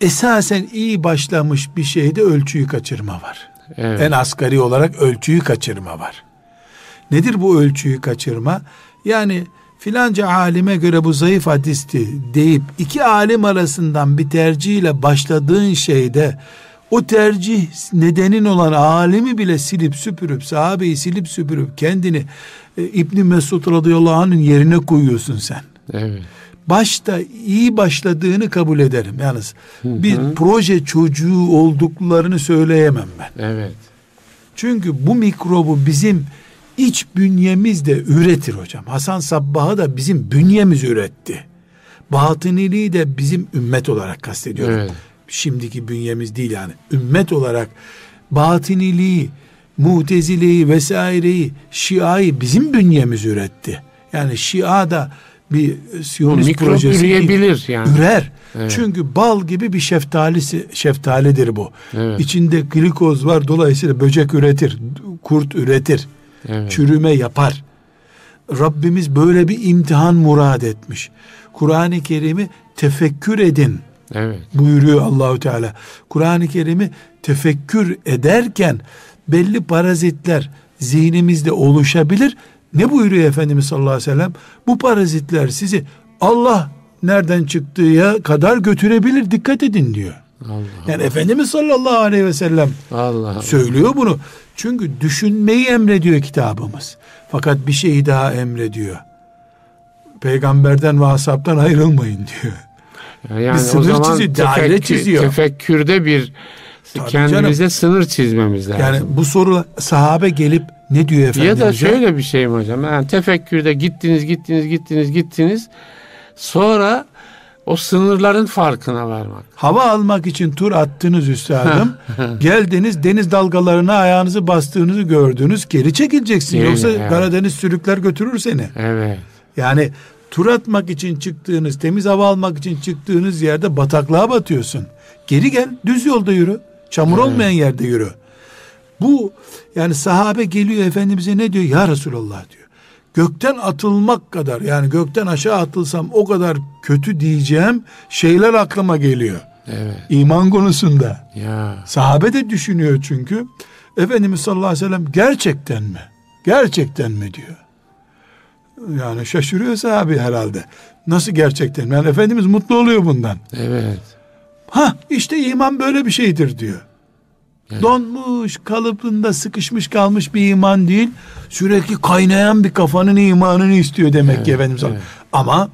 esasen iyi başlamış bir şeyde ölçüyü kaçırma var. Evet. En asgari olarak ölçüyü kaçırma var. Nedir bu ölçüyü kaçırma? Yani filanca alime göre bu zayıf hadisti deyip iki alim arasından bir tercihle başladığın şeyde o tercih nedenin olan alimi bile silip süpürüp sahabeyi silip süpürüp kendini e, İbni Mesud radıyallahu anh'ın yerine koyuyorsun sen. Evet. Başta iyi başladığını kabul ederim. Yalnız bir proje çocuğu olduklarını söyleyemem ben. Evet. Çünkü bu mikrobu bizim iç bünyemizde üretir hocam. Hasan Sabbah'ı da bizim bünyemiz üretti. Batıniliği de bizim ümmet olarak kastediyorum. Evet. Şimdiki bünyemiz değil yani. Ümmet olarak batıniliği, mutezileyi vesaireyi, şiayı bizim bünyemiz üretti. Yani şia da bir siyonist mikrop projesi değil. üreyebilir yani. Ürer. Evet. Çünkü bal gibi bir şeftalisi, şeftalidir bu. Evet. İçinde glikoz var dolayısıyla böcek üretir, kurt üretir, Evet. çürüme yapar. Rabbimiz böyle bir imtihan murad etmiş. Kur'an-ı Kerim'i tefekkür edin Evet. buyuruyor Allahü Teala. Kur'an-ı Kerim'i tefekkür ederken belli parazitler zihnimizde oluşabilir. Ne buyuruyor Efendimiz sallallahu aleyhi ve sellem? Bu parazitler sizi Allah nereden çıktığı kadar götürebilir. Dikkat edin diyor. Allah. Yani Efendimiz sallallahu aleyhi ve sellem Allah. Allah. söylüyor bunu. Çünkü düşünmeyi emrediyor kitabımız. Fakat bir şeyi daha emrediyor. Peygamberden ve ashabtan ayrılmayın diyor. Yani Bir sınır o zaman çiziyor, daire tefekkür- çiziyor. Tefekkürde bir Tabii kendimize sınır çizmemiz lazım. Yani bu soru sahabe gelip ne diyor ya Efendimiz'e? da şöyle bir şey mi hocam? Yani tefekkürde gittiniz, gittiniz, gittiniz, gittiniz. Sonra o sınırların farkına varmak. Hava almak için tur attınız üstadım. [laughs] Geldiniz deniz dalgalarına ayağınızı bastığınızı gördünüz. Geri çekileceksin. Değil? Yoksa Evet. Karadeniz sürükler götürür seni. Evet. Yani tur atmak için çıktığınız, temiz hava almak için çıktığınız yerde bataklığa batıyorsun. Geri gel, düz yolda yürü. Çamur olmayan yerde yürü. Bu yani sahabe geliyor Efendimiz'e ne diyor? Ya Resulallah diyor. Gökten atılmak kadar yani gökten aşağı atılsam o kadar kötü diyeceğim şeyler aklıma geliyor. Evet. İman konusunda. Ya. Sahabe de düşünüyor çünkü. Efendimiz sallallahu aleyhi ve sellem gerçekten mi? Gerçekten mi diyor. Yani şaşırıyor sahabe herhalde. Nasıl gerçekten? Yani Efendimiz mutlu oluyor bundan. Evet. Ha işte iman böyle bir şeydir diyor. Evet. Donmuş, kalıbında sıkışmış kalmış bir iman değil. Sürekli kaynayan bir kafanın imanını istiyor demek ki Evet, Efendimiz. evet. Ama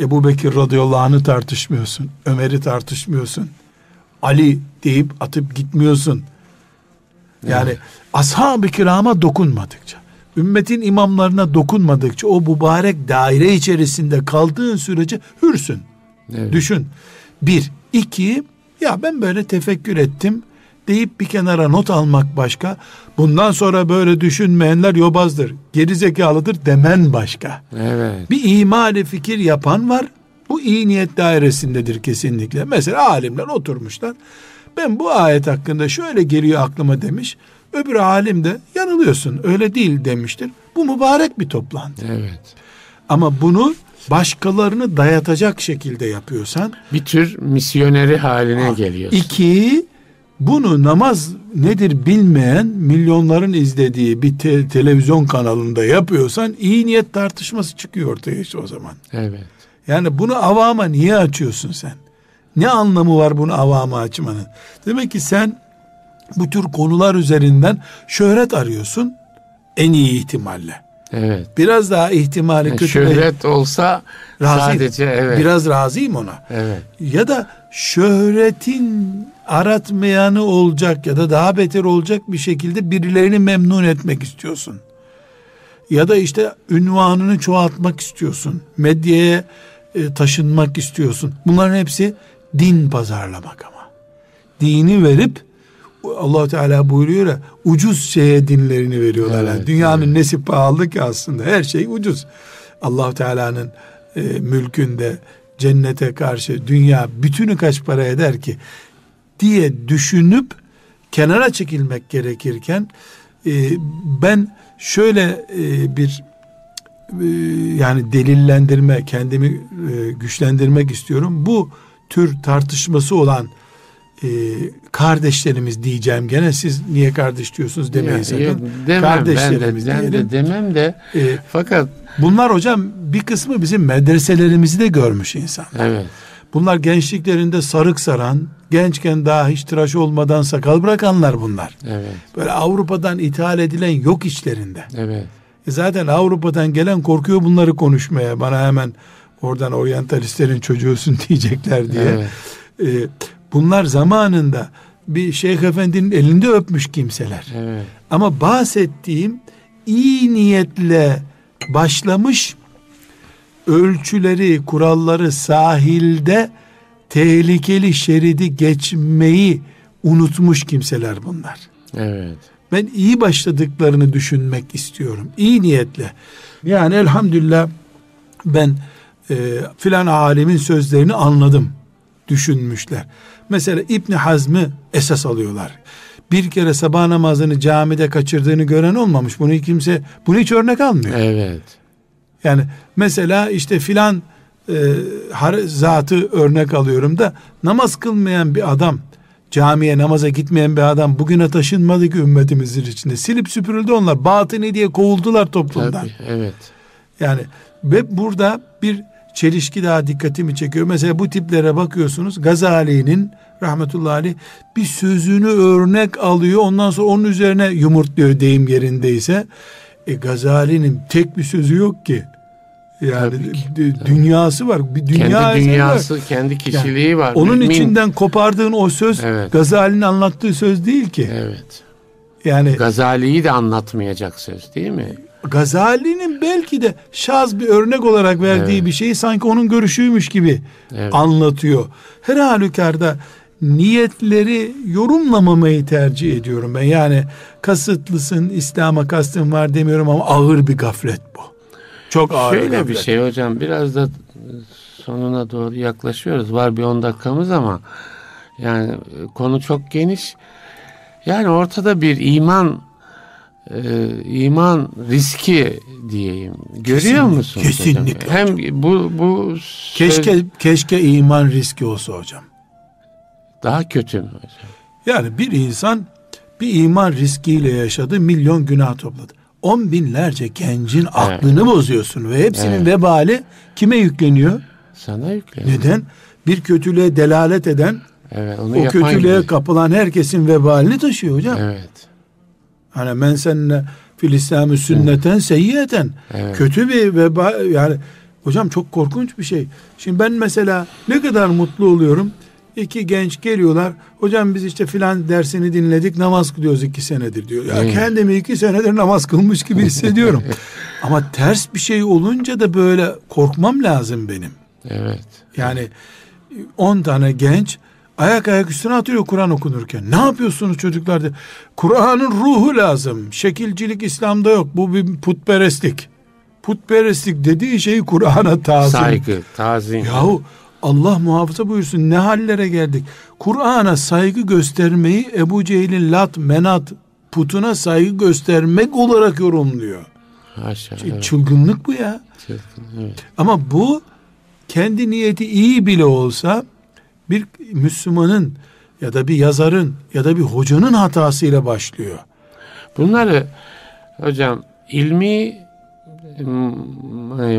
Ebu Bekir radıyallahu anh'ı tartışmıyorsun. Ömer'i tartışmıyorsun. Ali deyip atıp gitmiyorsun. Yani ashab-ı kirama dokunmadıkça, ümmetin imamlarına dokunmadıkça o mübarek daire içerisinde kaldığın sürece hürsün. Evet. Düşün. Bir. iki ya ben böyle tefekkür ettim deyip bir kenara not almak başka. Bundan sonra böyle düşünmeyenler yobazdır, gerizekalıdır demen başka. Evet. Bir imali fikir yapan var. Bu iyi niyet dairesindedir kesinlikle. Mesela alimler oturmuşlar. Ben bu ayet hakkında şöyle geliyor aklıma demiş. Öbür alim de yanılıyorsun öyle değil demiştir. Bu mübarek bir toplantı. Evet. Ama bunu başkalarını dayatacak şekilde yapıyorsan Bir tür misyoneri haline geliyorsun. iki bunu namaz nedir bilmeyen milyonların izlediği bir te- televizyon kanalında yapıyorsan iyi niyet tartışması çıkıyor ortaya işte o zaman. Evet. Yani bunu avama niye açıyorsun sen? Ne anlamı var bunu avama açmanın? Demek ki sen bu tür konular üzerinden şöhret arıyorsun en iyi ihtimalle. Evet. Biraz daha ihtimali Yani kötü şöhret olsa Razıyım. sadece evet. Biraz razıyım ona. Evet. Ya da şöhretin aratmayanı olacak ya da daha beter olacak bir şekilde birilerini memnun etmek istiyorsun. Ya da işte ünvanını çoğaltmak istiyorsun. Medyaya e, taşınmak istiyorsun. Bunların hepsi din pazarlamak ama. Dini verip allah Teala buyuruyor ya ucuz şeye dinlerini veriyorlar. Evet, Yani Dünyanın nesi pahalı ki aslında her şey ucuz. allah Teala'nın e, mülkünde cennete karşı dünya bütünü kaç para eder ki diye düşünüp kenara çekilmek gerekirken e, ben şöyle e, bir e, yani delillendirme kendimi e, güçlendirmek istiyorum. Bu tür tartışması olan e, kardeşlerimiz diyeceğim gene siz niye kardeş diyorsunuz demeyin sakın. yok, demem ben de, Kardeşlerimiz ben de diyelim. demem de E, fakat bunlar hocam bir kısmı bizim medreselerimizi de görmüş insan. evet. Bunlar gençliklerinde sarık saran, Gençken daha hiç tıraş olmadan sakal bırakanlar bunlar. Evet. Böyle Avrupa'dan ithal edilen yok içlerinde. Evet. E zaten Avrupa'dan gelen korkuyor bunları konuşmaya. Bana hemen oradan oryantalistlerin çocuğusun [laughs] diyecekler diye. Evet. E, bunlar zamanında bir şeyh efendinin elinde öpmüş kimseler. Evet. Ama bahsettiğim iyi niyetle başlamış ölçüleri, kuralları sahilde tehlikeli şeridi geçmeyi unutmuş kimseler bunlar. Evet. Ben iyi başladıklarını düşünmek istiyorum. İyi niyetle. Yani elhamdülillah ben e, filan alimin sözlerini anladım. Düşünmüşler. Mesela İbni Hazm'ı esas alıyorlar. Bir kere sabah namazını camide kaçırdığını gören olmamış. Bunu kimse, bunu hiç örnek almıyor. Evet. Yani mesela işte filan e, zatı örnek alıyorum da namaz kılmayan bir adam camiye namaza gitmeyen bir adam bugüne taşınmadı ki ümmetimizin içinde. Silip süpürüldü onlar. Batıni diye kovuldular toplumdan. Tabii. Evet. Yani ve burada bir çelişki daha dikkatimi çekiyor. Mesela bu tiplere bakıyorsunuz. Gazali'nin rahmetullahi aleyh bir sözünü örnek alıyor. Ondan sonra onun üzerine yumurtluyor deyim yerindeyse. E Gazali'nin tek bir sözü yok ki. Yani Tabii ki, dünyası var. Bir dünya kendi dünyası, var. kendi kişiliği var. Onun Mümin. içinden kopardığın o söz Evet. Gazali'nin anlattığı söz değil ki. Evet. Yani Gazali'yi de anlatmayacak söz değil mi? Gazali'nin belki de şaz bir örnek olarak verdiği Evet. bir şeyi sanki onun görüşüymüş gibi Evet. anlatıyor. Her halükarda niyetleri yorumlamamayı tercih ediyorum ben. Yani kasıtlısın, İslam'a kastın var demiyorum ama ağır bir gaflet bu. Çok ağır Şöyle bir gaflet. şey hocam biraz da sonuna doğru yaklaşıyoruz. Var bir 10 dakikamız ama yani konu çok geniş. Yani ortada bir iman e, iman riski diyeyim. Görüyor Kesinlikle, musunuz hocam? kesinlikle Hem bu bu Keşke söz keşke iman riski olsa hocam. Daha kötü mü hocam? Yani bir insan bir iman riskiyle yaşadı, milyon günah topladı. On binlerce gencin aklını bozuyorsun ve hepsinin Evet. vebali kime yükleniyor? Sana yükleniyor. Neden? Bir kötülüğe delalet eden, Evet, onu o kötülüğe gibi. kapılan herkesin vebalini taşıyor hocam. Evet. Hani men senne fil İslam'ı sünneten seyyiyeten. Evet. Kötü bir veba yani hocam çok korkunç bir şey. Şimdi ben mesela ne kadar mutlu oluyorum. İki genç geliyorlar. Hocam biz işte filan dersini dinledik namaz kılıyoruz iki senedir diyor. Ya Evet. kendimi iki senedir namaz kılmış gibi hissediyorum. [laughs] Ama ters bir şey olunca da böyle korkmam lazım benim. Evet. Yani 10 tane genç ayak ayak üstüne atıyor Kur'an okunurken. Ne yapıyorsunuz çocuklar? diye. Kur'an'ın ruhu lazım. Şekilcilik İslam'da yok. Bu bir putperestlik. Putperestlik dediği şey Kur'an'a tazim. Saygı, tazim. Yahu Allah muhafaza buyursun ne hallere geldik. Kur'an'a saygı göstermeyi Ebu Cehil'in lat, menat, putuna saygı göstermek olarak yorumluyor. Haşa. Ç- Evet. Çılgınlık bu ya. Evet. Ama bu kendi niyeti iyi bile olsa bir Müslümanın ya da bir yazarın ya da bir hocanın hatasıyla başlıyor. Bunları hocam ilmi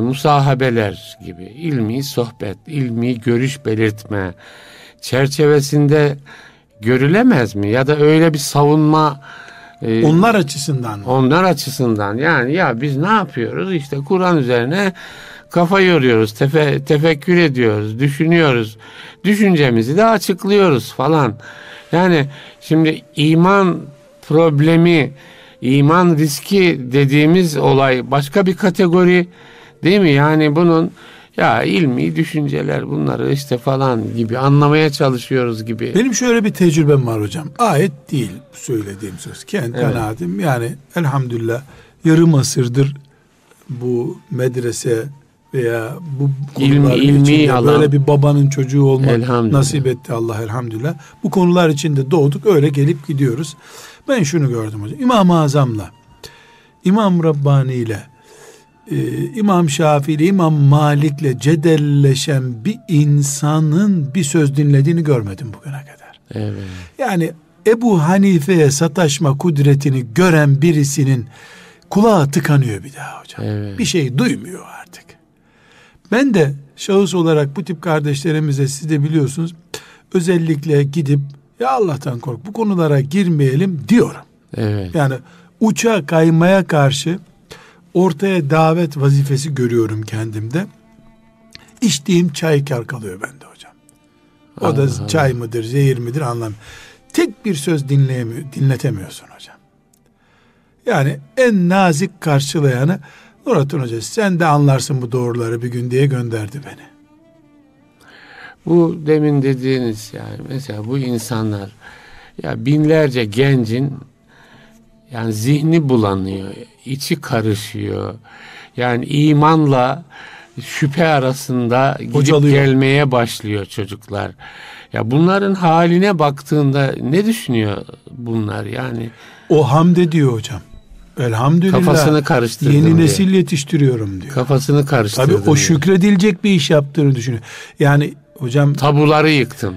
musahabeler gibi ilmi sohbet, ilmi görüş belirtme çerçevesinde görülemez mi? Ya da öyle bir savunma e, Onlar açısından mı? onlar açısından yani ya biz ne yapıyoruz? İşte Kur'an üzerine kafa yoruyoruz, tefe, tefekkür ediyoruz, düşünüyoruz. Düşüncemizi de açıklıyoruz falan. Yani şimdi iman problemi, iman riski dediğimiz olay başka bir kategori değil mi? Yani bunun ya ilmi düşünceler bunları işte falan gibi anlamaya çalışıyoruz gibi. Benim şöyle bir tecrübem var hocam. Ayet değil söylediğim söz. Kendi Evet. kanaatim yani elhamdülillah yarım asırdır bu medrese veya bu İlmi- konuların ilmi içinde alan- böyle bir babanın çocuğu olmak nasip etti Allah elhamdülillah. Bu konular içinde doğduk öyle gelip gidiyoruz. Ben şunu gördüm hocam. İmam-ı Azam'la İmam Rabbani ile e, İmam Şafii ile İmam Malik'le cedelleşen bir insanın bir söz dinlediğini görmedim bugüne kadar. Evet. Yani Ebu Hanife'ye sataşma kudretini gören birisinin kulağı tıkanıyor bir daha hocam. Evet. Bir şey duymuyor artık. Ben de şahıs olarak bu tip kardeşlerimize siz de biliyorsunuz özellikle gidip ya Allah'tan kork bu konulara girmeyelim diyorum. Evet. Yani uçağa kaymaya karşı ortaya davet vazifesi görüyorum kendimde. İçtiğim çay kar kalıyor bende hocam. O Allah da Allah. çay mıdır, zehir midir anlam. Tek bir söz dinleyemiyor, dinletemiyorsun hocam. Yani en nazik karşılayanı Nurattin Hoca sen de anlarsın bu doğruları bir gün diye gönderdi beni. Bu demin dediğiniz yani mesela bu insanlar ya binlerce gencin yani zihni bulanıyor, içi karışıyor. Yani imanla şüphe arasında gidip Bocalıyor. gelmeye başlıyor çocuklar. Ya bunların haline baktığında ne düşünüyor bunlar yani? O hamd ediyor hocam. Elhamdülillah. Kafasını karıştırdım Yeni diyor. nesil yetiştiriyorum diyor. Kafasını karıştırdım. Tabii o diyor. şükredilecek bir iş yaptığını düşünüyor. Yani hocam Tabuları yıktım.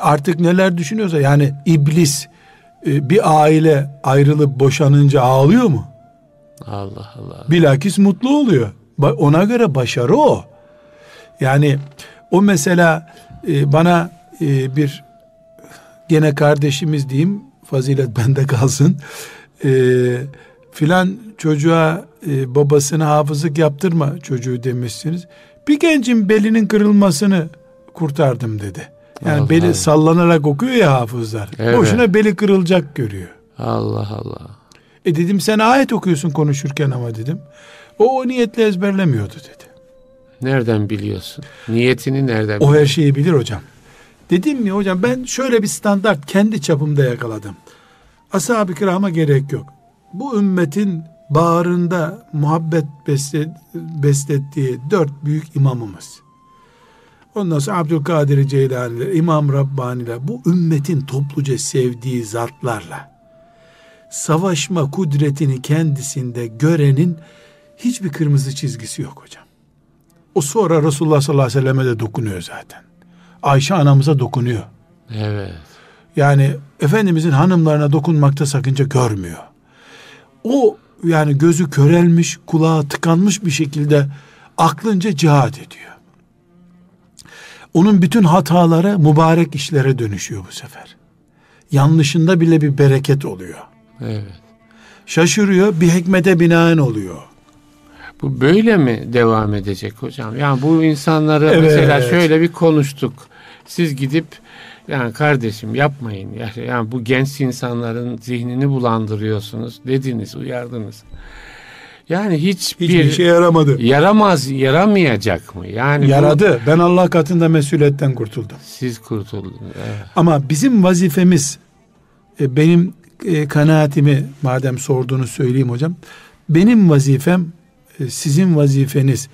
artık neler düşünüyorsa yani iblis e, bir aile ayrılıp boşanınca ağlıyor mu? Allah Allah. Bilakis mutlu oluyor. Ona göre başarı o. Yani o mesela e, bana e, bir gene kardeşimiz diyeyim fazilet [laughs] bende kalsın. Filan çocuğa babasına hafızlık yaptırma çocuğu demişsiniz. Bir gencin belinin kırılmasını kurtardım dedi. Yani Allah beli Allah. sallanarak okuyor ya hafızlar. Evet. Boşuna beli kırılacak görüyor. Allah Allah. E dedim sen ayet okuyorsun konuşurken ama dedim. O o niyetle ezberlemiyordu dedi. Nereden biliyorsun? Niyetini nereden O her şeyi bilir hocam. Dedim mi hocam ben şöyle bir standart kendi çapımda yakaladım. Ashab-ı kirama gerek yok. Bu ümmetin bağrında muhabbet besle- beslettiği dört büyük imamımız. Ondan sonra Abdülkadir Ceylani'ler, İmam Rabbani'ler bu ümmetin topluca sevdiği zatlarla savaşma kudretini kendisinde görenin hiçbir kırmızı çizgisi yok hocam. O sonra Resulullah sallallahu aleyhi ve selleme de dokunuyor zaten. Ayşe anamıza dokunuyor. Evet. Yani Efendimizin hanımlarına dokunmakta sakınca görmüyor. O yani gözü körelmiş, kulağı tıkanmış bir şekilde aklınca cihat ediyor. Onun bütün hataları mübarek işlere dönüşüyor bu sefer. Yanlışında bile bir bereket oluyor. Evet. Şaşırıyor, bir hikmete binaen oluyor. Bu böyle mi devam edecek hocam? Yani bu insanları Evet. mesela şöyle bir konuştuk. Siz gidip yani kardeşim yapmayın. Ya- Yani bu genç insanların zihnini bulandırıyorsunuz dediniz, uyardınız. Yani hiçbir Hiçbir şey yaramadı. yaramaz, yaramayacak mı? Yani bu- Yaradı. Ben Allah katında mesuliyetten kurtuldum. siz kurtuldunuz. Evet. Ama bizim vazifemiz e, benim e, kanaatimi madem sorduğunu söyleyeyim hocam. Benim vazifem e, sizin vazifeniz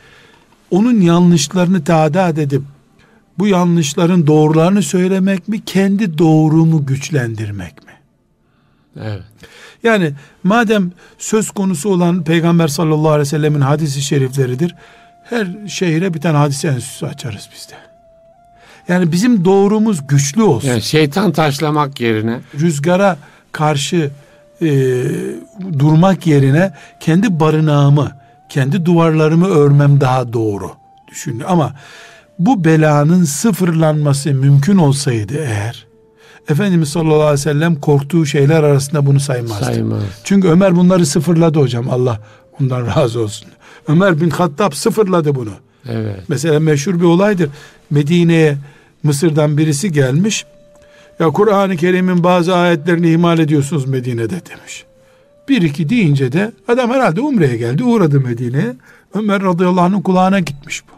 onun yanlışlarını tadat edip bu yanlışların doğrularını söylemek mi kendi doğrumu güçlendirmek mi? Evet. Yani madem söz konusu olan Peygamber sallallahu aleyhi ve sellemin hadisi şerifleridir. Her şehire bir tane hadis enstitüsü açarız biz de. Yani bizim doğrumuz güçlü olsun. Yani şeytan taşlamak yerine rüzgara karşı e, durmak yerine kendi barınağımı, kendi duvarlarımı örmem daha doğru düşünüyor. Ama bu belanın sıfırlanması mümkün olsaydı eğer, Efendimiz sallallahu aleyhi ve sellem korktuğu şeyler arasında bunu saymazdı. saymaz. Çünkü Ömer bunları sıfırladı hocam. Allah ondan razı olsun. Ömer bin Hattab sıfırladı bunu. Evet. Mesela meşhur bir olaydır. Medine'ye Mısır'dan birisi gelmiş. Ya Kur'an-ı Kerim'in bazı ayetlerini ihmal ediyorsunuz Medine'de demiş. Bir iki deyince de adam herhalde Umre'ye geldi uğradı Medine'ye. Ömer radıyallahu anh'ın kulağına gitmiş bu.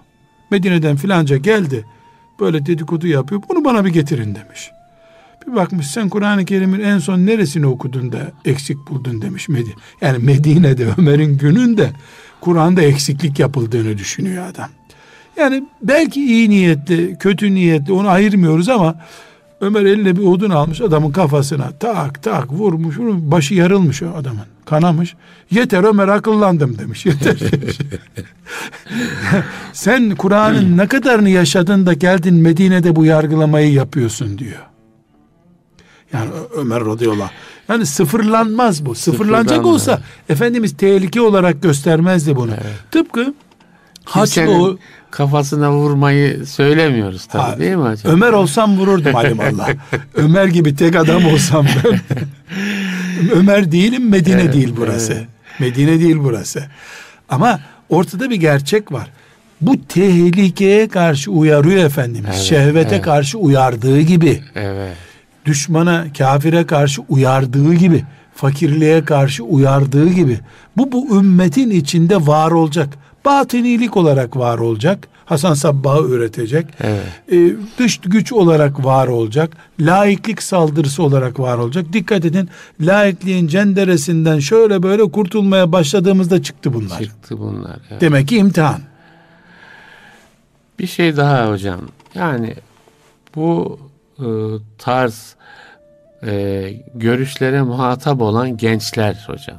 Medine'den filanca geldi. Böyle dedikodu yapıyor. Bunu bana bir getirin demiş. Bir bakmış sen Kur'an-ı Kerim'in en son neresini okudun da eksik buldun demiş Medine. Yani Medine'de [laughs] Ömer'in gününde Kur'an'da eksiklik yapıldığını düşünüyor adam. Yani belki iyi niyetli, kötü niyetli onu ayırmıyoruz ama Ömer eline bir odun almış adamın kafasına tak tak vurmuş, vurmuş başı yarılmış o adamın kanamış. Yeter Ömer akıllandım demiş. Yeter. [laughs] Sen Kur'an'ın ne kadarını yaşadın da geldin Medine'de bu yargılamayı yapıyorsun diyor. Yani Ömer radıyallahu. Yani sıfırlanmaz bu. Sıfırlanacak olsa Efendimiz tehlike olarak göstermezdi bunu. Tıpkı haçlı Kimsenin o kafasına vurmayı söylemiyoruz tabii ha, değil mi hocam? Ömer olsam vururdum Allah. [laughs] Ömer gibi tek adam olsam ben. [laughs] Ömer değilim Medine evet, değil burası. Evet. Medine değil burası. Ama ortada bir gerçek var. Bu tehlikeye karşı uyarıyor Efendimiz. Evet, Şehvete evet. karşı uyardığı gibi. Evet. Düşmana, kafire karşı uyardığı gibi. Fakirliğe karşı uyardığı gibi. Bu bu ümmetin içinde var olacak. Batınilik olarak var olacak. Hasan Sabbah'ı üretecek. Evet. Ee, dış güç olarak var olacak. Laiklik saldırısı olarak var olacak. Dikkat edin laikliğin cenderesinden şöyle böyle kurtulmaya başladığımızda çıktı bunlar. Çıktı bunlar. Evet. Demek ki imtihan. Bir şey daha hocam. Yani bu e, tarz e, görüşlere muhatap olan gençler hocam.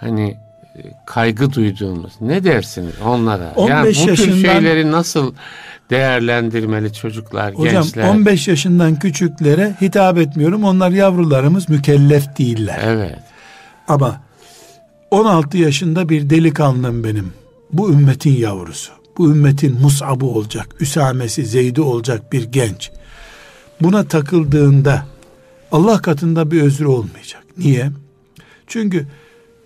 Hani kaygı duyduğumuz ne dersiniz onlara? 15 yani bu yaşından, tür şeyleri nasıl değerlendirmeli çocuklar, hocam, gençler? Hocam 15 yaşından küçüklere hitap etmiyorum. Onlar yavrularımız mükellef değiller. Evet. Ama 16 yaşında bir delikanlım benim. Bu ümmetin yavrusu. Bu ümmetin musabı olacak. Üsamesi, Zeydi olacak bir genç. Buna takıldığında Allah katında bir özür olmayacak. Niye? Çünkü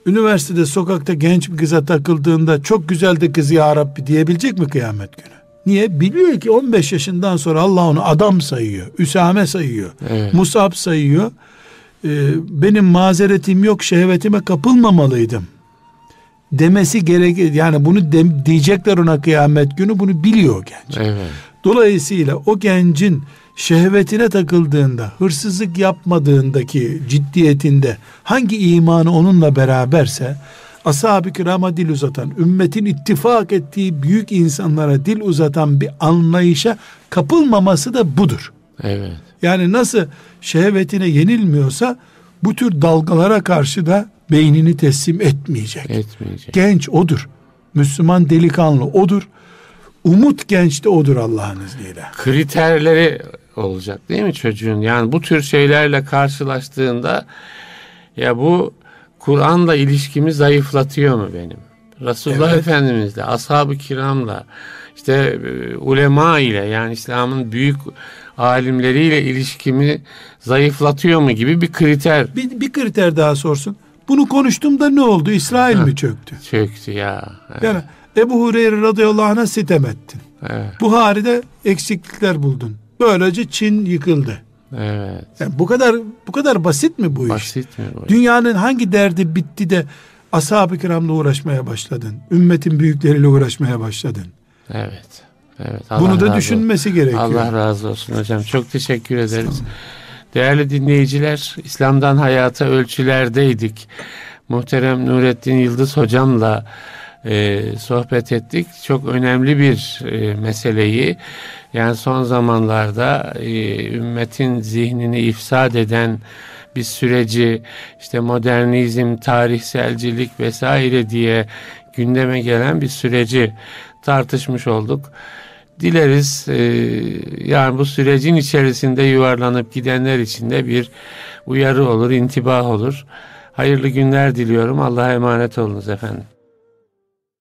üniversitede sokakta genç bir kıza takıldığında çok güzeldi kız ya Rabbi diyebilecek mi kıyamet günü? Niye? Biliyor ki 15 yaşından sonra Allah onu adam sayıyor. Üsame sayıyor. Evet. Musab sayıyor. Ee, benim mazeretim yok şehvetime kapılmamalıydım. Demesi gerekir. Yani bunu de, diyecekler ona kıyamet günü bunu biliyor genç. Evet. Dolayısıyla o gencin şehvetine takıldığında, hırsızlık yapmadığındaki ciddiyetinde hangi imanı onunla beraberse ashab-ı kirama dil uzatan, ümmetin ittifak ettiği büyük insanlara dil uzatan bir anlayışa kapılmaması da budur. Evet. Yani nasıl şehvetine yenilmiyorsa bu tür dalgalara karşı da beynini teslim etmeyecek. Etmeyecek. Genç odur. Müslüman delikanlı odur. Umut genç de odur Allah'ın izniyle. Kriterleri olacak değil mi çocuğun? Yani bu tür şeylerle karşılaştığında ya bu Kur'an'la ilişkimi zayıflatıyor mu benim? Resulullah evet. Efendimizle, ashab-ı kiramla, işte e, ulema ile yani İslam'ın büyük alimleriyle ilişkimi zayıflatıyor mu gibi bir kriter. Bir, bir kriter daha sorsun. Bunu konuştum da ne oldu? İsrail mi çöktü? Çöktü ya. Evet. Yani Ebu Hureyre radıyallahu anh'a sitem ettin. Evet. Buhari'de eksiklikler buldun. Böylece Çin yıkıldı. Evet. Yani bu kadar bu kadar basit mi bu basit iş? Basit mi bu Dünyanın hangi derdi bitti de ashab-ı kiramla uğraşmaya başladın? Ümmetin büyükleriyle uğraşmaya başladın. Evet. Evet. Allah Bunu da düşünmesi olsun. gerekiyor. Allah razı olsun hocam. Çok teşekkür ederiz. Değerli dinleyiciler, İslam'dan hayata ölçülerdeydik. Muhterem Nurettin Yıldız hocamla e, sohbet ettik. Çok önemli bir e, meseleyi yani son zamanlarda e, ümmetin zihnini ifsad eden bir süreci işte modernizm, tarihselcilik vesaire diye gündeme gelen bir süreci tartışmış olduk. Dileriz e, yani bu sürecin içerisinde yuvarlanıp gidenler için de bir uyarı olur, intibah olur. Hayırlı günler diliyorum. Allah'a emanet olunuz efendim.